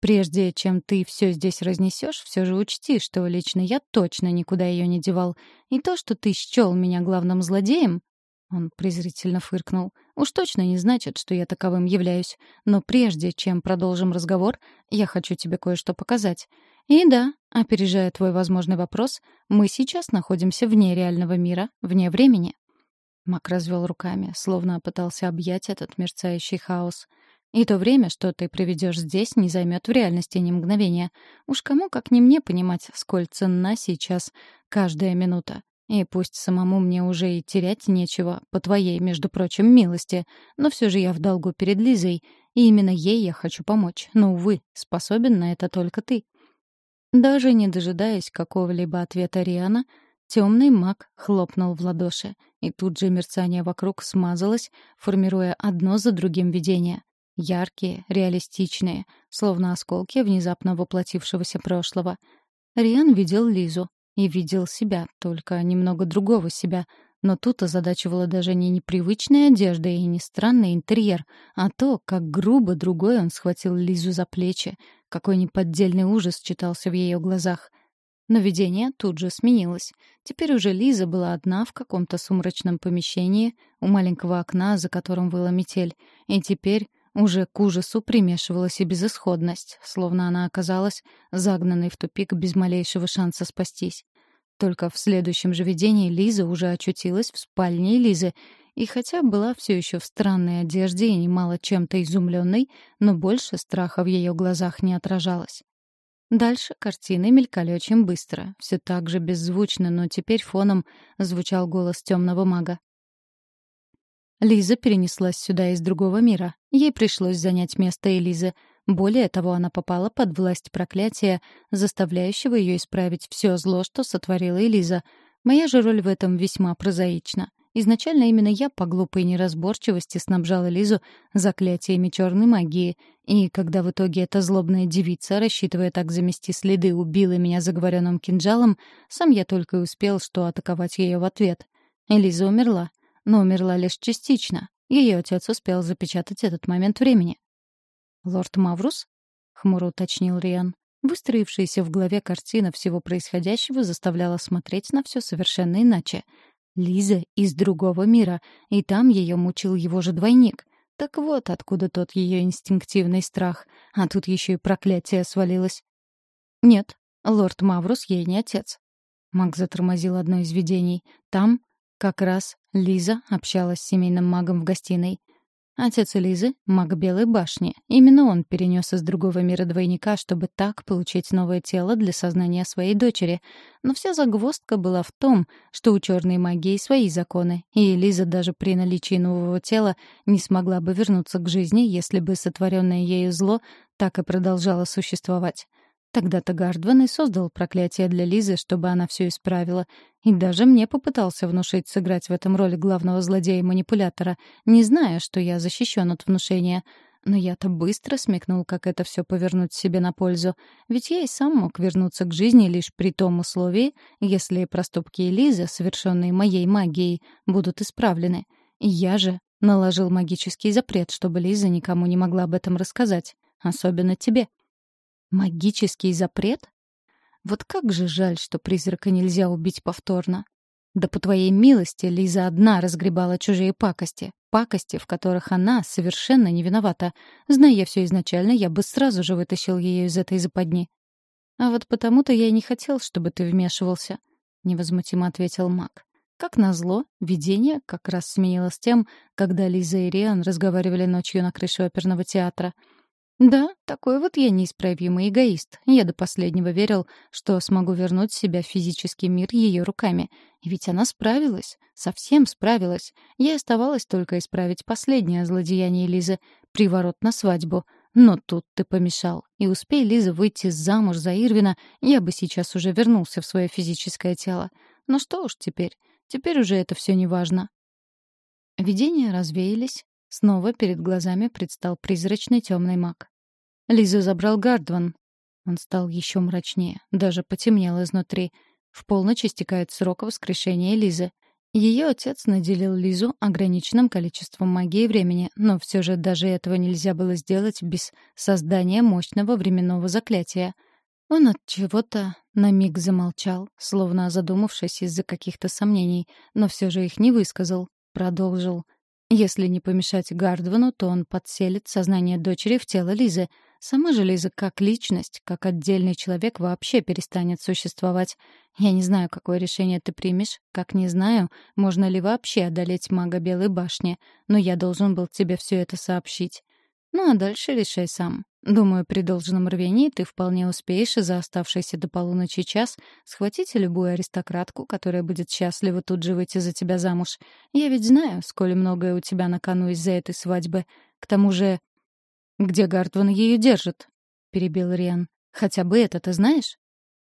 Прежде чем ты все здесь разнесешь, все же учти, что лично я точно никуда ее не девал. И то, что ты счел меня главным злодеем, он презрительно фыркнул. «Уж точно не значит, что я таковым являюсь. Но прежде чем продолжим разговор, я хочу тебе кое-что показать. И да, опережая твой возможный вопрос, мы сейчас находимся вне реального мира, вне времени». Мак развел руками, словно пытался объять этот мерцающий хаос. И то время, что ты проведешь здесь, не займет в реальности ни мгновения. Уж кому, как не мне, понимать, сколь ценна сейчас каждая минута. И пусть самому мне уже и терять нечего, по твоей, между прочим, милости, но все же я в долгу перед Лизой, и именно ей я хочу помочь. Но, увы, способен на это только ты. Даже не дожидаясь какого-либо ответа Риана, темный маг хлопнул в ладоши, и тут же мерцание вокруг смазалось, формируя одно за другим видение. Яркие, реалистичные, словно осколки внезапно воплотившегося прошлого. Риан видел Лизу и видел себя, только немного другого себя. Но тут озадачивала даже не непривычная одежда и не странный интерьер, а то, как грубо другой он схватил Лизу за плечи, какой неподдельный ужас читался в ее глазах. Но видение тут же сменилось. Теперь уже Лиза была одна в каком-то сумрачном помещении у маленького окна, за которым выла метель. И теперь уже к ужасу примешивалась и безысходность, словно она оказалась загнанной в тупик без малейшего шанса спастись. Только в следующем же видении Лиза уже очутилась в спальне Лизы, и хотя была все еще в странной одежде и немало чем-то изумленной, но больше страха в ее глазах не отражалось. Дальше картины мелькали очень быстро, все так же беззвучно, но теперь фоном звучал голос темного мага. Лиза перенеслась сюда из другого мира. Ей пришлось занять место Элизы. Более того, она попала под власть проклятия, заставляющего ее исправить все зло, что сотворила Элиза. Моя же роль в этом весьма прозаична. Изначально именно я по глупой неразборчивости снабжала Лизу заклятиями черной магии, и когда в итоге эта злобная девица, рассчитывая так замести следы, убила меня заговоренным кинжалом, сам я только и успел что атаковать ее в ответ. Элиза умерла, но умерла лишь частично. Ее отец успел запечатать этот момент времени. «Лорд Маврус?» — хмуро уточнил Риан. Выстроившаяся в голове картина всего происходящего заставляла смотреть на все совершенно иначе. Лиза из другого мира, и там ее мучил его же двойник. Так вот откуда тот ее инстинктивный страх, а тут еще и проклятие свалилось. «Нет, лорд Маврус ей не отец». Маг затормозил одно из видений. Там как раз Лиза общалась с семейным магом в гостиной. Отец Лизы — маг Белой башни. Именно он перенес из другого мира двойника, чтобы так получить новое тело для сознания своей дочери. Но вся загвоздка была в том, что у черной магии свои законы, и Лиза даже при наличии нового тела не смогла бы вернуться к жизни, если бы сотворенное ею зло так и продолжало существовать. Тогда-то Гардван и создал проклятие для Лизы, чтобы она все исправила. И даже мне попытался внушить сыграть в этом роль главного злодея-манипулятора, не зная, что я защищен от внушения. Но я-то быстро смекнул, как это все повернуть себе на пользу. Ведь я и сам мог вернуться к жизни лишь при том условии, если проступки Лизы, совершенные моей магией, будут исправлены. И я же Наложил магический запрет, чтобы Лиза никому не могла об этом рассказать. Особенно тебе. Магический запрет? Вот как же жаль, что призрака нельзя убить повторно. Да по твоей милости Лиза одна разгребала чужие пакости. Пакости, в которых она совершенно не виновата. Зная я все изначально, я бы сразу же вытащил ее из этой западни. А вот потому-то я и не хотел, чтобы ты вмешивался, — невозмутимо ответил маг. Как назло, видение как раз сменилось тем, когда Лиза и Риан разговаривали ночью на крыше оперного театра — да, такой вот я неисправимый эгоист. Я до последнего верил, что смогу вернуть себя в физический мир ее руками. И ведь она справилась, совсем справилась. Ей оставалось только исправить последнее злодеяние Лизы — приворот на свадьбу. Но тут ты помешал. И успей Лиза выйти замуж за Ирвина, я бы сейчас уже вернулся в свое физическое тело. Но что уж теперь? Теперь уже это все не важно. Видения развеялись, Снова перед глазами предстал призрачный темный маг. Лизу забрал Гардван. Он стал еще мрачнее, даже потемнел изнутри. В полночь истекает срок воскрешения Лизы. Ее отец наделил Лизу ограниченным количеством магии и времени, но все же даже этого нельзя было сделать без создания мощного временного заклятия. Он от чего-то на миг замолчал, словно задумавшись из-за каких-то сомнений, но все же их не высказал. Продолжил. Если не помешать Гардвану, то он подселит сознание дочери в тело Лизы. Сама же Лиза как личность, как отдельный человек вообще перестанет существовать. Я не знаю, какое решение ты примешь, как не знаю, можно ли вообще одолеть мага Белой башни, но я должен был тебе все это сообщить. Ну а дальше решай сам. Думаю, при должном рвении ты вполне успеешь за оставшийся до полуночи час схватить любую аристократку, которая будет счастлива тут же выйти за тебя замуж. Я ведь знаю, сколь многое у тебя на кону из-за этой свадьбы. К тому же... «Где Гартван ее держит?» — перебил Риан. «Хотя бы это ты знаешь?»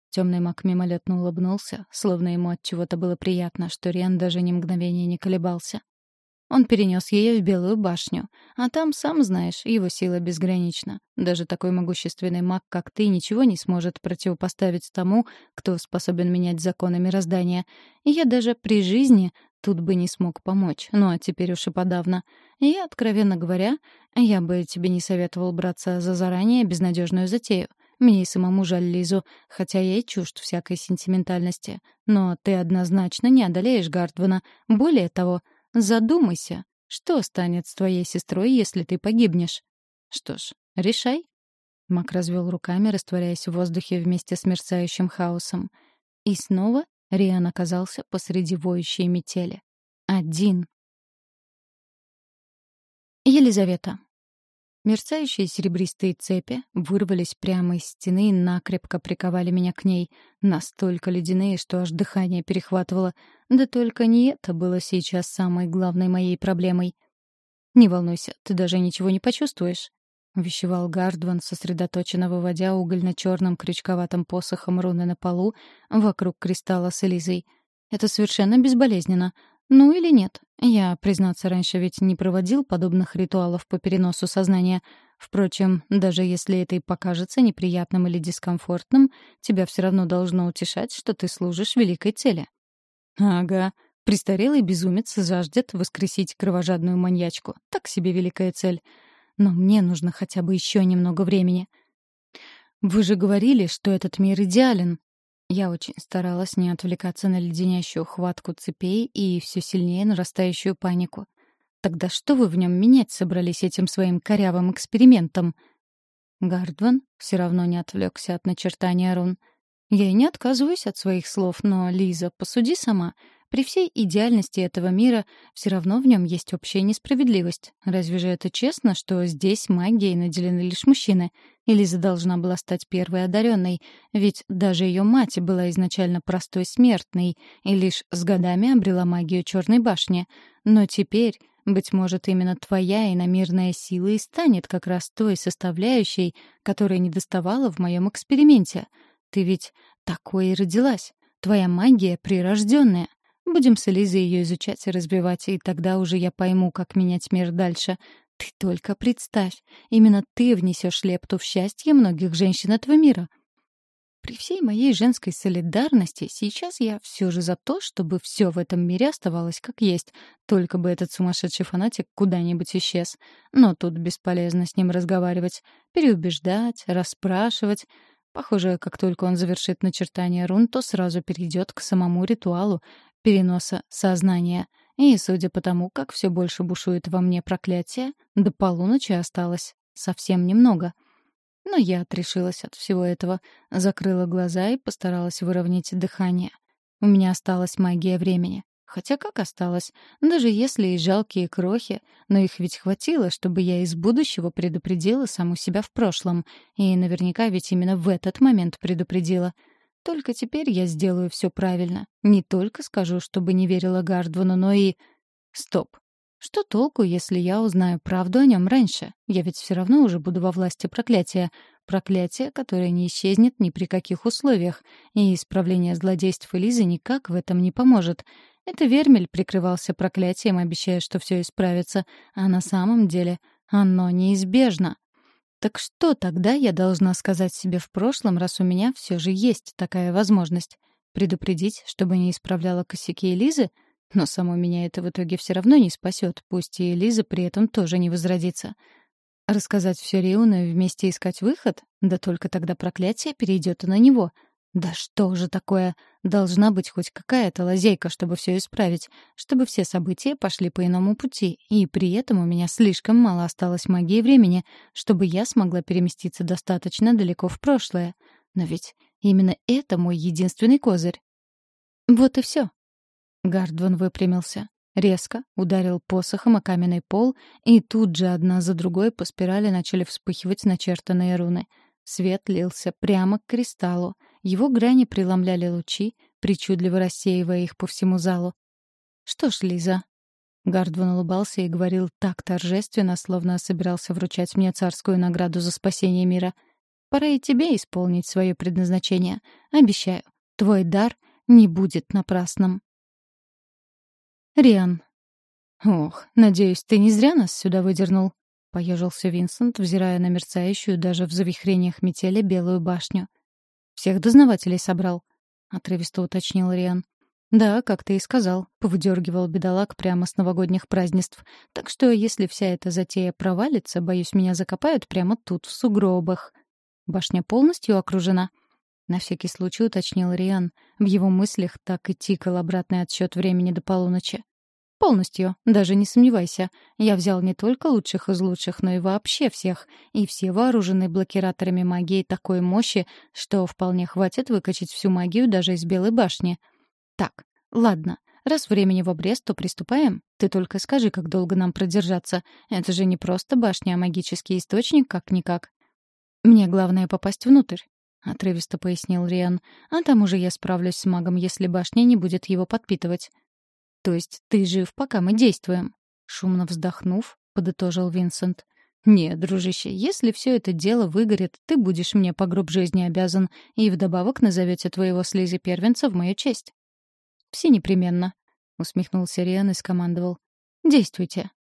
Темный маг мимолетно улыбнулся, словно ему от чего-то было приятно, что Риан даже ни мгновения не колебался. Он перенес ее в Белую башню. А там, сам знаешь, его сила безгранична. Даже такой могущественный маг, как ты, ничего не сможет противопоставить тому, кто способен менять законы мироздания. Я даже при жизни тут бы не смог помочь. Ну а теперь уж и подавно. И, откровенно говоря, я бы тебе не советовал браться за заранее безнадежную затею. Мне и самому жаль Лизу, хотя я и чужд всякой сентиментальности. Но ты однозначно не одолеешь Гардвана. Более того, Задумайся, что станет с твоей сестрой, если ты погибнешь? Что ж, решай. Мак развел руками, растворяясь в воздухе вместе с мерцающим хаосом. И снова Риан оказался посреди воющей метели. Один. Елизавета. Мерцающие серебристые цепи вырвались прямо из стены и накрепко приковали меня к ней, настолько ледяные, что аж дыхание перехватывало. Да только не это было сейчас самой главной моей проблемой. «Не волнуйся, ты даже ничего не почувствуешь», — вещевал Гардван, сосредоточенно выводя угольно-черным крючковатым посохом руны на полу вокруг кристалла с Элизой. «Это совершенно безболезненно. Ну или нет. Я, признаться, раньше ведь не проводил подобных ритуалов по переносу сознания. Впрочем, даже если это и покажется неприятным или дискомфортным, тебя все равно должно утешать, что ты служишь великой цели. Ага. Престарелый безумец жаждет воскресить кровожадную маньячку. Так себе великая цель. Но мне нужно хотя бы еще немного времени. Вы же говорили, что этот мир идеален, я очень старалась не отвлекаться на леденящую хватку цепей и все сильнее нарастающую панику. Тогда что вы в нем менять собрались этим своим корявым экспериментом? Гардван все равно не отвлекся от начертания рун. Я и не отказываюсь от своих слов, но, Лиза, посуди сама. При всей идеальности этого мира все равно в нем есть общая несправедливость. Разве же это честно, что здесь магией наделены лишь мужчины? Элиза должна была стать первой одаренной, ведь даже ее мать была изначально простой смертной и лишь с годами обрела магию Черной башни. Но теперь, быть может, именно твоя иномирная сила и станет как раз той составляющей, которая недоставала в моем эксперименте. Ты ведь такой и родилась. Твоя магия прирожденная. Будем с Элизой ее изучать и разбивать, и тогда уже я пойму, как менять мир дальше. Ты только представь, именно ты внесешь лепту в счастье многих женщин этого мира. При всей моей женской солидарности сейчас я все же за то, чтобы все в этом мире оставалось как есть, только бы этот сумасшедший фанатик куда-нибудь исчез. Но тут бесполезно с ним разговаривать, переубеждать, расспрашивать. Похоже, как только он завершит начертание рун, то сразу перейдет к самому ритуалу переноса сознания. И, судя по тому, как все больше бушует во мне проклятие, до полуночи осталось совсем немного — но я отрешилась от всего этого, закрыла глаза и постаралась выровнять дыхание. У меня осталась магия времени. Хотя как осталось? Даже если и жалкие крохи, но их ведь хватило, чтобы я из будущего предупредила саму себя в прошлом. И наверняка ведь именно в этот момент предупредила. Только теперь я сделаю все правильно. Не только скажу, чтобы не верила Гардвану, но и... Стоп. Что толку, если я узнаю правду о нем раньше? Я ведь все равно уже буду во власти проклятия. Проклятие, которое не исчезнет ни при каких условиях. И исправление злодейств Элизы никак в этом не поможет. Это Вермель прикрывался проклятием, обещая, что все исправится. А на самом деле оно неизбежно. Так что тогда я должна сказать себе в прошлом, раз у меня все же есть такая возможность? Предупредить, чтобы не исправляла косяки Элизы — но само меня это в итоге все равно не спасет, пусть и Лиза при этом тоже не возродится. Рассказать все Риуну и вместе искать выход? Да только тогда проклятие перейдет и на него. Да что же такое? Должна быть хоть какая-то лазейка, чтобы все исправить, чтобы все события пошли по иному пути, и при этом у меня слишком мало осталось магии времени, чтобы я смогла переместиться достаточно далеко в прошлое. Но ведь именно это мой единственный козырь. Вот и все. Гардван выпрямился. Резко ударил посохом о каменный пол, и тут же одна за другой по спирали начали вспыхивать начертанные руны. Свет лился прямо к кристаллу. Его грани преломляли лучи, причудливо рассеивая их по всему залу. «Что ж, Лиза...» Гардван улыбался и говорил так торжественно, словно собирался вручать мне царскую награду за спасение мира. «Пора и тебе исполнить свое предназначение. Обещаю, твой дар не будет напрасным». Риан. «Ох, надеюсь, ты не зря нас сюда выдернул?» — поежился Винсент, взирая на мерцающую даже в завихрениях метели белую башню. «Всех дознавателей собрал», — отрывисто уточнил Риан. «Да, как ты и сказал», — повыдергивал бедолаг прямо с новогодних празднеств. «Так что, если вся эта затея провалится, боюсь, меня закопают прямо тут, в сугробах. Башня полностью окружена?» На всякий случай уточнил Риан. В его мыслях так и тикал обратный отсчет времени до полуночи. «Полностью, даже не сомневайся. Я взял не только лучших из лучших, но и вообще всех. И все вооружены блокираторами магии такой мощи, что вполне хватит выкачать всю магию даже из Белой башни. Так, ладно, раз времени в обрез, то приступаем. Ты только скажи, как долго нам продержаться. Это же не просто башня, а магический источник, как-никак. Мне главное попасть внутрь. — отрывисто пояснил Риан. «А там уже я справлюсь с магом, если башня не будет его подпитывать». «То есть ты жив, пока мы действуем?» Шумно вздохнув, подытожил Винсент. «Не, дружище, если все это дело выгорит, ты будешь мне по гроб жизни обязан, и вдобавок назовете твоего слизи первенца в мою честь». «Все непременно», — усмехнулся Риан и скомандовал. «Действуйте».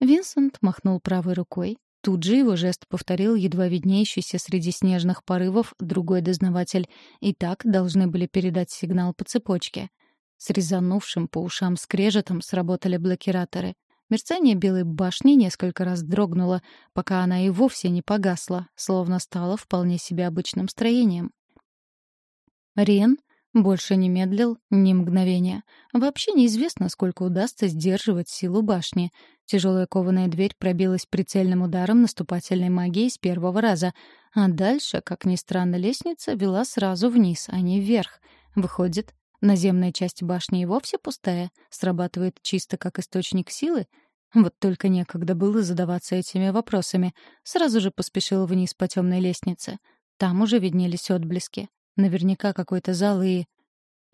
Винсент махнул правой рукой, Тут же его жест повторил едва виднеющийся среди снежных порывов другой дознаватель, и так должны были передать сигнал по цепочке. С резанувшим по ушам скрежетом сработали блокираторы. Мерцание белой башни несколько раз дрогнуло, пока она и вовсе не погасла, словно стала вполне себе обычным строением. Рен больше не медлил ни мгновения. Вообще неизвестно, сколько удастся сдерживать силу башни. Тяжелая кованая дверь пробилась прицельным ударом наступательной магии с первого раза. А дальше, как ни странно, лестница вела сразу вниз, а не вверх. Выходит, наземная часть башни и вовсе пустая, срабатывает чисто как источник силы? Вот только некогда было задаваться этими вопросами. Сразу же поспешил вниз по темной лестнице. Там уже виднелись отблески. Наверняка какой-то зал и...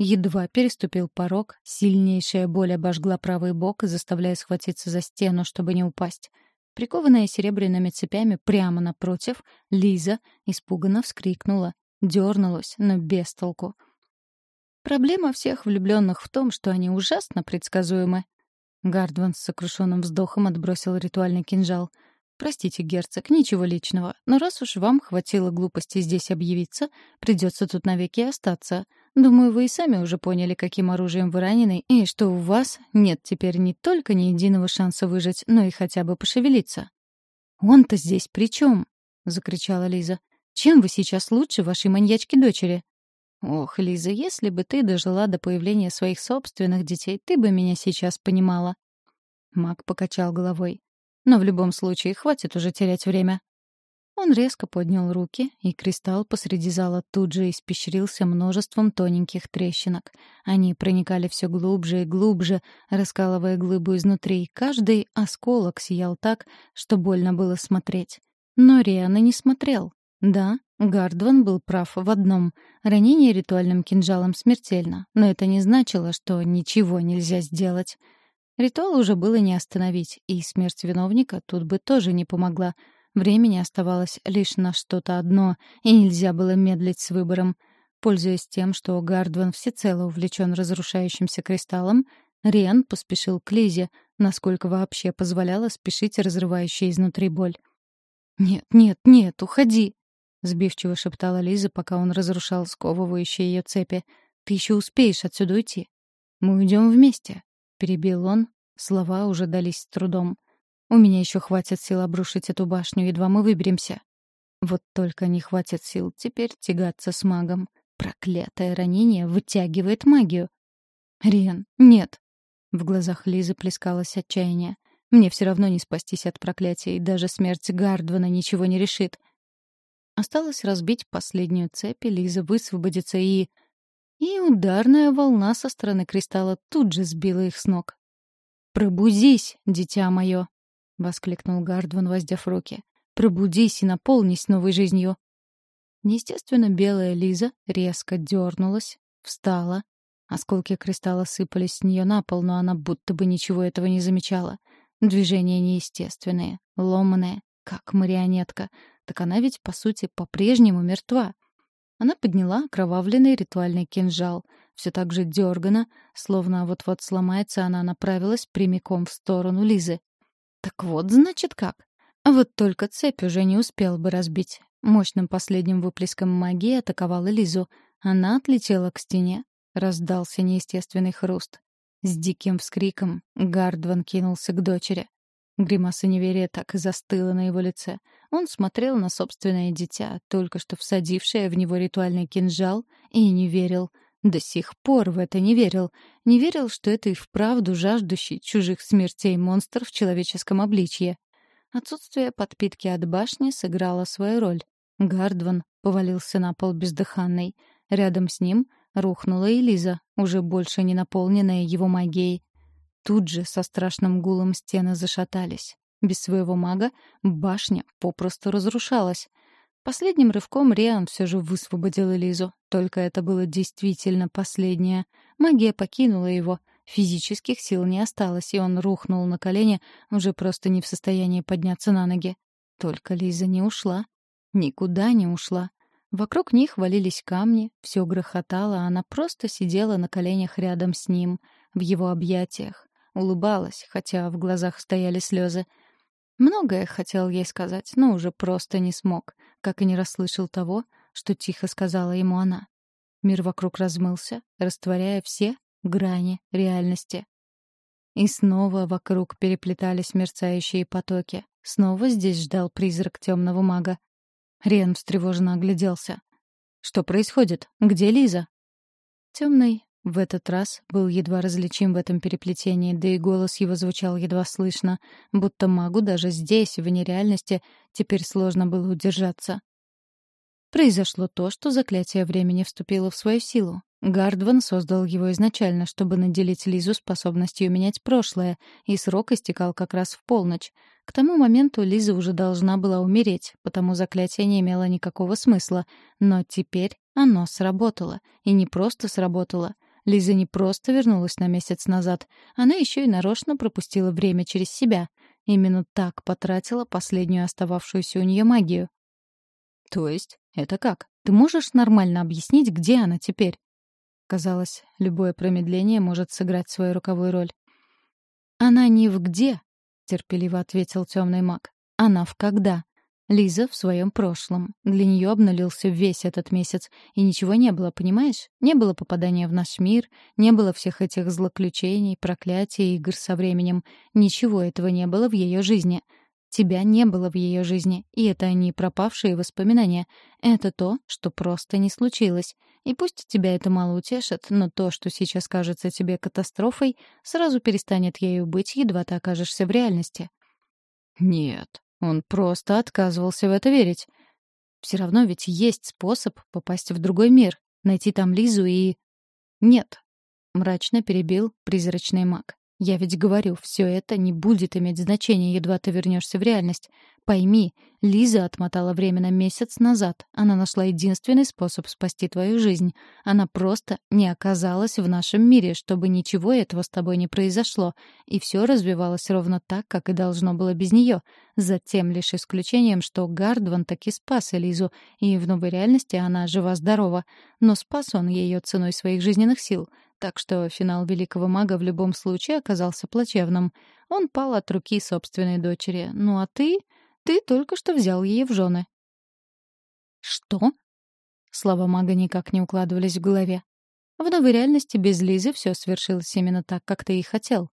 Едва переступил порог, сильнейшая боль обожгла правый бок, заставляя схватиться за стену, чтобы не упасть. Прикованная серебряными цепями прямо напротив, Лиза испуганно вскрикнула, дернулась, но без толку. Проблема всех влюбленных в том, что они ужасно предсказуемы. Гардван с сокрушенным вздохом отбросил ритуальный кинжал. Простите, герцог, ничего личного, но раз уж вам хватило глупости здесь объявиться, придется тут навеки остаться. Думаю, вы и сами уже поняли, каким оружием вы ранены, и что у вас нет теперь не только ни единого шанса выжить, но и хотя бы пошевелиться». «Он-то здесь при чем?» — закричала Лиза. «Чем вы сейчас лучше вашей маньячки-дочери?» «Ох, Лиза, если бы ты дожила до появления своих собственных детей, ты бы меня сейчас понимала». Мак покачал головой. Но в любом случае, хватит уже терять время. Он резко поднял руки, и кристалл посреди зала тут же испещрился множеством тоненьких трещинок. Они проникали все глубже и глубже, раскалывая глыбу изнутри. Каждый осколок сиял так, что больно было смотреть. Но Риана не смотрел. Да, Гардван был прав в одном. Ранение ритуальным кинжалом смертельно, но это не значило, что ничего нельзя сделать. Ритуал уже было не остановить, и смерть виновника тут бы тоже не помогла. Времени оставалось лишь на что-то одно, и нельзя было медлить с выбором. Пользуясь тем, что Гардван всецело увлечен разрушающимся кристаллом, Риан поспешил к Лизе, насколько вообще позволяла спешить разрывающая изнутри боль. «Нет, нет, нет, уходи!» — сбивчиво шептала Лиза, пока он разрушал сковывающие ее цепи. «Ты еще успеешь отсюда уйти. Мы уйдем вместе перебил он. Слова уже дались с трудом. У меня еще хватит сил обрушить эту башню, едва мы выберемся. Вот только не хватит сил теперь тягаться с магом. Проклятое ранение вытягивает магию. Риан, нет. В глазах Лизы плескалось отчаяние. Мне все равно не спастись от проклятия, и даже смерть Гардвана ничего не решит. Осталось разбить последнюю цепь, и Лиза высвободится и... И ударная волна со стороны кристалла тут же сбила их с ног. «Пробудись, дитя мое!» — воскликнул Гардван, воздев руки. «Пробудись и наполнись новой жизнью!» Неестественно белая Лиза резко дернулась, встала. Осколки кристалла сыпались с нее на пол, но она будто бы ничего этого не замечала. Движения неестественные, ломаные, как марионетка. Так она ведь, по сути, по-прежнему мертва. Она подняла окровавленный ритуальный кинжал. Все так же дергано, словно вот-вот сломается, она направилась прямиком в сторону Лизы. Так вот, значит, как. А вот только цепь уже не успел бы разбить. Мощным последним выплеском магии атаковала Лизу. Она отлетела к стене. Раздался неестественный хруст. С диким вскриком Гардван кинулся к дочери. Гримаса неверия так и застыла на его лице. Он смотрел на собственное дитя, только что всадившее в него ритуальный кинжал, и не верил. До сих пор в это не верил. Не верил, что это и вправду жаждущий чужих смертей монстр в человеческом обличье. Отсутствие подпитки от башни сыграло свою роль. Гардван повалился на пол бездыханный. Рядом с ним рухнула Элиза, уже больше не наполненная его магией. Тут же со страшным гулом стены зашатались. Без своего мага башня попросту разрушалась. Последним рывком Риан все же высвободил Элизу. Только это было действительно последнее. Магия покинула его. Физических сил не осталось, и он рухнул на колени, уже просто не в состоянии подняться на ноги. Только Лиза не ушла. Никуда не ушла. Вокруг них валились камни, все грохотало, а она просто сидела на коленях рядом с ним, в его объятиях улыбалась, хотя в глазах стояли слезы. Многое хотел ей сказать, но уже просто не смог, как и не расслышал того, что тихо сказала ему она. Мир вокруг размылся, растворяя все грани реальности. И снова вокруг переплетались мерцающие потоки. Снова здесь ждал призрак темного мага. Рен встревоженно огляделся. «Что происходит? Где Лиза?» Темный в этот раз был едва различим в этом переплетении, да и голос его звучал едва слышно, будто магу даже здесь, в нереальности, теперь сложно было удержаться. Произошло то, что заклятие времени вступило в свою силу. Гардван создал его изначально, чтобы наделить Лизу способностью менять прошлое, и срок истекал как раз в полночь. К тому моменту Лиза уже должна была умереть, потому заклятие не имело никакого смысла. Но теперь оно сработало. И не просто сработало — Лиза не просто вернулась на месяц назад, она еще и нарочно пропустила время через себя. Именно так потратила последнюю остававшуюся у нее магию. «То есть? Это как? Ты можешь нормально объяснить, где она теперь?» Казалось, любое промедление может сыграть свою роковую роль. «Она не в где», — терпеливо ответил темный маг. она в когда. Лиза в своем прошлом. Для нее обнулился весь этот месяц. И ничего не было, понимаешь? Не было попадания в наш мир, не было всех этих злоключений, проклятий, игр со временем. Ничего этого не было в ее жизни. Тебя не было в ее жизни, и это не пропавшие воспоминания. Это то, что просто не случилось. И пусть тебя это мало утешит, но то, что сейчас кажется тебе катастрофой, сразу перестанет ею быть, едва ты окажешься в реальности. Нет, он просто отказывался в это верить. Все равно ведь есть способ попасть в другой мир, найти там Лизу и... Нет, мрачно перебил призрачный маг. Я ведь говорю, все это не будет иметь значения, едва ты вернешься в реальность. Пойми, Лиза отмотала время на месяц назад. Она нашла единственный способ спасти твою жизнь. Она просто не оказалась в нашем мире, чтобы ничего этого с тобой не произошло. И все развивалось ровно так, как и должно было без нее. За тем лишь исключением, что Гардван таки спас Элизу, и в новой реальности она жива-здорова. Но спас он ее ценой своих жизненных сил — так что финал великого мага в любом случае оказался плачевным. Он пал от руки собственной дочери. Ну а ты? Ты только что взял ее в жены. «Что?» Слова мага никак не укладывались в голове. В новой реальности без Лизы все свершилось именно так, как ты и хотел.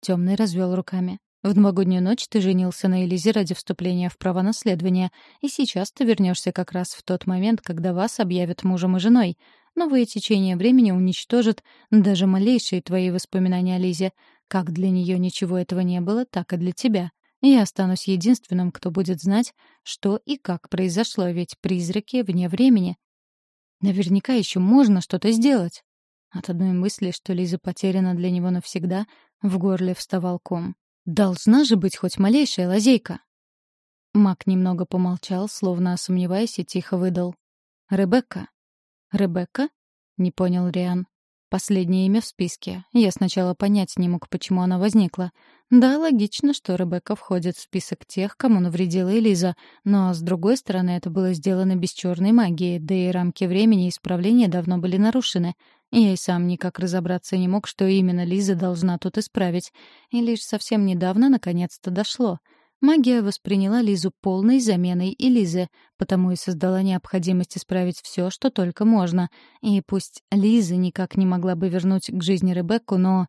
Темный развел руками. В новогоднюю ночь ты женился на Элизе ради вступления в право наследования, и сейчас ты вернешься как раз в тот момент, когда вас объявят мужем и женой. Новое течение времени уничтожит даже малейшие твои воспоминания о Лизе. Как для нее ничего этого не было, так и для тебя. Я останусь единственным, кто будет знать, что и как произошло, ведь призраки вне времени. Наверняка еще можно что-то сделать. От одной мысли, что Лиза потеряна для него навсегда, в горле вставал ком. Должна же быть хоть малейшая лазейка. Мак немного помолчал, словно сомневаясь, и тихо выдал. «Ребекка». «Ребекка?» — не понял Риан. Последнее имя в списке. Я сначала понять не мог, почему она возникла. Да, логично, что Ребекка входит в список тех, кому навредила Элиза, но, с другой стороны, это было сделано без черной магии, да и рамки времени исправления давно были нарушены. Я и сам никак разобраться не мог, что именно Лиза должна тут исправить. И лишь совсем недавно наконец-то дошло — Магия восприняла Лизу полной заменой Элизы, потому и создала необходимость исправить все, что только можно. И пусть Лиза никак не могла бы вернуть к жизни Ребекку, но...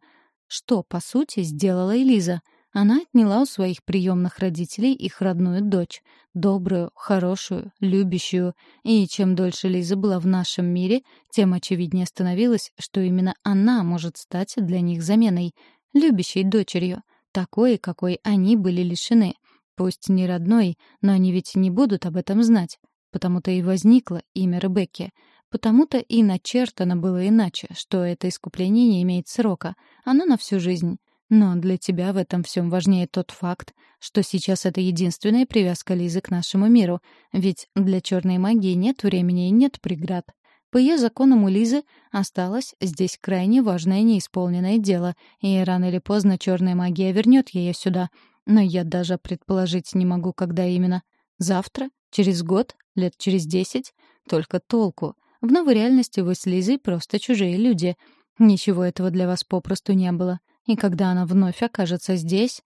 Что, по сути, сделала Элиза? Она отняла у своих приемных родителей их родную дочь. Добрую, хорошую, любящую. И чем дольше Лиза была в нашем мире, тем очевиднее становилось, что именно она может стать для них заменой. Любящей дочерью такой, какой они были лишены. Пусть не родной, но они ведь не будут об этом знать. Потому-то и возникло имя Ребекки. Потому-то и начертано было иначе, что это искупление не имеет срока. Оно на всю жизнь. Но для тебя в этом всем важнее тот факт, что сейчас это единственная привязка Лизы к нашему миру. Ведь для черной магии нет времени и нет преград. По ее законам у Лизы осталось здесь крайне важное неисполненное дело, и рано или поздно черная магия вернет ее сюда. Но я даже предположить не могу, когда именно. Завтра? Через год? Лет через десять? Только толку. В новой реальности вы с Лизой просто чужие люди. Ничего этого для вас попросту не было. И когда она вновь окажется здесь...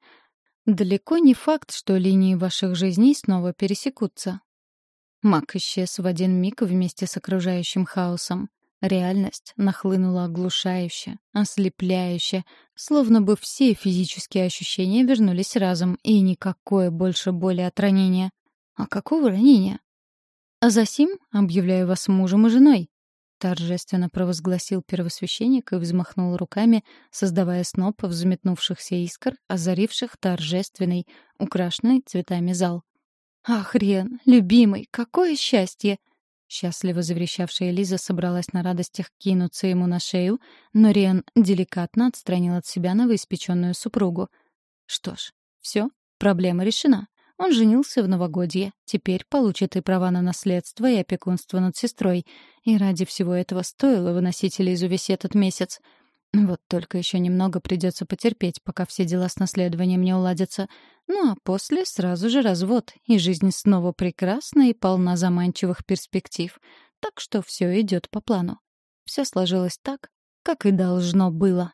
Далеко не факт, что линии ваших жизней снова пересекутся. Маг исчез в один миг вместе с окружающим хаосом. Реальность нахлынула оглушающе, ослепляюще, словно бы все физические ощущения вернулись разом, и никакое больше боли от ранения. А какого ранения? «А засим объявляю вас мужем и женой», — торжественно провозгласил первосвященник и взмахнул руками, создавая сноп взметнувшихся искр, озаривших торжественный, украшенный цветами зал. «Ах, Рен, любимый, какое счастье!» Счастливо заверещавшая Лиза собралась на радостях кинуться ему на шею, но Риан деликатно отстранил от себя новоиспеченную супругу. Что ж, все, проблема решена. Он женился в новогодье, теперь получит и права на наследство, и опекунство над сестрой. И ради всего этого стоило выносить Лизу весь этот месяц — вот только еще немного придется потерпеть, пока все дела с наследованием не уладятся. Ну а после сразу же развод, и жизнь снова прекрасна и полна заманчивых перспектив. Так что все идет по плану. Все сложилось так, как и должно было.